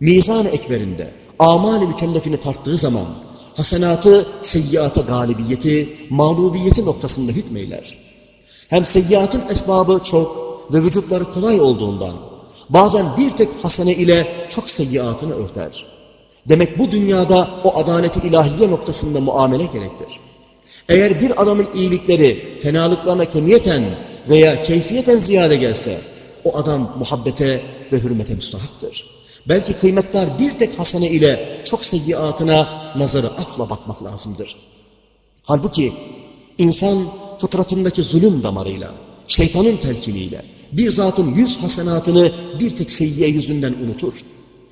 mizan-ı ekberinde amal-i mükellefini tarttığı zaman hasenatı seyyiata galibiyeti, mağlubiyeti noktasında hükmeyler. Hem seyyiatın esbabı çok ve vücutları kolay olduğundan bazen bir tek hasene ile çok seyyiatını örter. Demek bu dünyada o adaleti ilahiye noktasında muamele gerektir. Eğer bir adamın iyilikleri fenalıklarına kemiyeten veya keyfiyeten ziyade gelse, o adam muhabbete ve hürmete müstahaktır. Belki kıymetler bir tek hasene ile çok seyyiatına nazarı afla bakmak lazımdır. Halbuki insan fıtratındaki zulüm damarıyla, şeytanın telkiniyle, bir zatın yüz hasenatını bir tek seyyiye yüzünden unutur.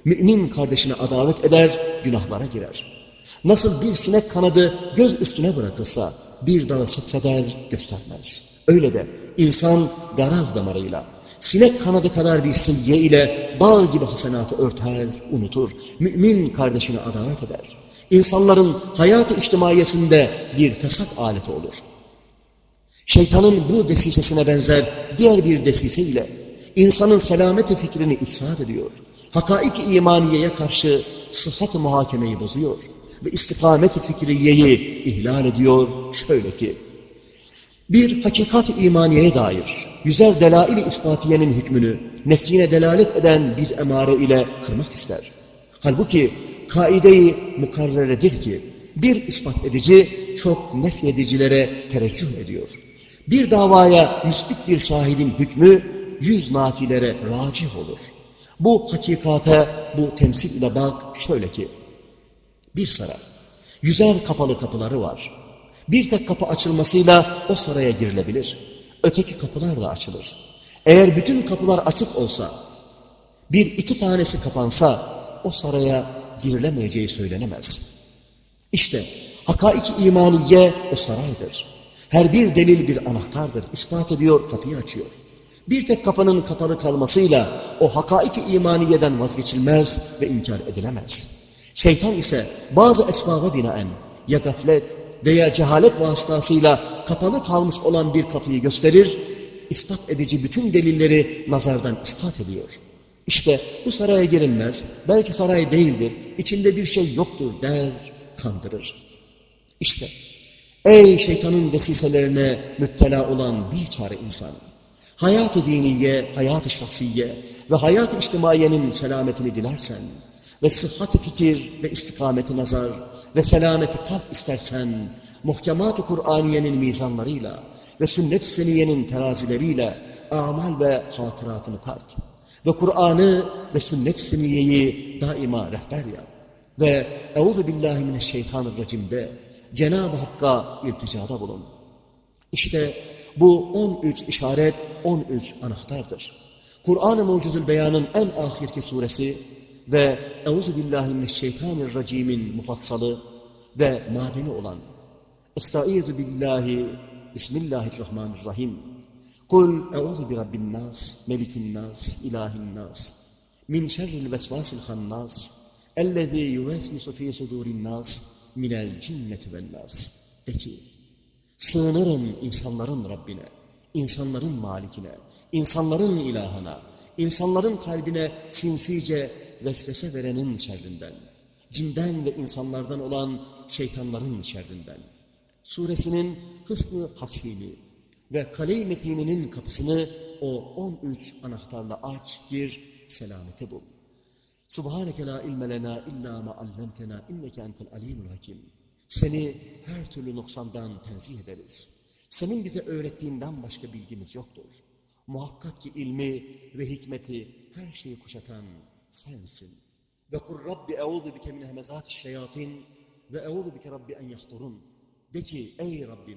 Mümin kardeşine adavet eder, günahlara girer. Nasıl bir sinek kanadı göz üstüne bırakılsa bir dağı sıkfeder göstermez. Öyle de insan garaz damarıyla, sinek kanadı kadar bir sıyye ile dağ gibi hasenatı örter, unutur. Mümin kardeşini adalet eder. İnsanların hayat-ı içtimaiyesinde bir fesat aleti olur. Şeytanın bu desisesine benzer diğer bir desise ile insanın selameti fikrini ifsad ediyor. Hakaik imaniyeye karşı sıhhat-ı muhakemeyi bozuyor ve istikamet-i fikriyeyi ihlal ediyor şöyle ki, bir hakikat-ı imaniyeye dair yüzer delail-i ispatiyenin hükmünü nefsine delalet eden bir emare ile kırmak ister. Halbuki kaide-i mukarreredir ki bir ispat edici çok nefyedicilere tereccüh ediyor. Bir davaya müsbit bir şahidin hükmü yüz nafilere racih olur. Bu hakikate, bu temsil ile bak şöyle ki, bir saray, yüzer kapalı kapıları var. Bir tek kapı açılmasıyla o saraya girilebilir. Öteki kapılar da açılır. Eğer bütün kapılar açık olsa, bir iki tanesi kapansa o saraya girilemeyeceği söylenemez. İşte hakaik imaniye o saraydır. Her bir delil bir anahtardır. İspat ediyor, kapıyı açıyor. Bir tek kapının kapalı kalmasıyla o hakaik imaniyeden vazgeçilmez ve inkar edilemez. Şeytan ise bazı esbaba binaen ya gaflet veya cehalet vasıtasıyla kapalı kalmış olan bir kapıyı gösterir, ispat edici bütün delilleri nazardan ispat ediyor. İşte bu saraya girilmez, belki saray değildir, içinde bir şey yoktur der, kandırır. İşte ey şeytanın vesiselerine müptela olan bir çare insan, hayat-ı diniye, hayat-ı şahsiye ve hayat-ı içtimaiyenin selametini dilersen ve sıhhat-ı fikir ve istikameti nazar ve selameti kalp istersen, muhkemat-ı Kur'aniyenin mizanlarıyla ve sünnet-i seniyenin terazileriyle amal ve hatıratını tart. Ve Kur'an'ı ve sünnet-i seniyeyi daima rehber yap. Ve Euzu billahi mineşşeytanirracim'de Cenab-ı Hakk'a ilticada bulun. İşte bu 13 işaret, 13 anahtardır. Kur'an-ı Mucizül Beyan'ın en ahirki suresi ve Euzu billahi mineşşeytanirracim'in mufassalı ve madeni olan Estaizu billahi Bismillahirrahmanirrahim. Kul euzu bi rabbin nas, melikin nas, ilahin nas, min şerril vesvasil hannas, ellezî yuvesvisu fî sudûrin nas, minel cinneti vel nas. De ki, sığınırım insanların Rabbine, insanların malikine, insanların ilahına, insanların kalbine sinsice vesvese verenin şerrinden, cinden ve insanlardan olan şeytanların şerrinden. Suresinin hısnı hasini ve kale-i metininin kapısını o 13 anahtarla aç, gir, selameti bul. Subhaneke la ilme lena illa ma allamtena inneke entel alimul hakim. Seni her türlü noksandan tenzih ederiz. Senin bize öğrettiğinden başka bilgimiz yoktur. Muhakkak ki ilmi ve hikmeti her şeyi kuşatan sensin. Ve kur Rabbi euzu bike min hemezati şeyatin ve euzu bike Rabbi en yahturun. De ki ey Rabbim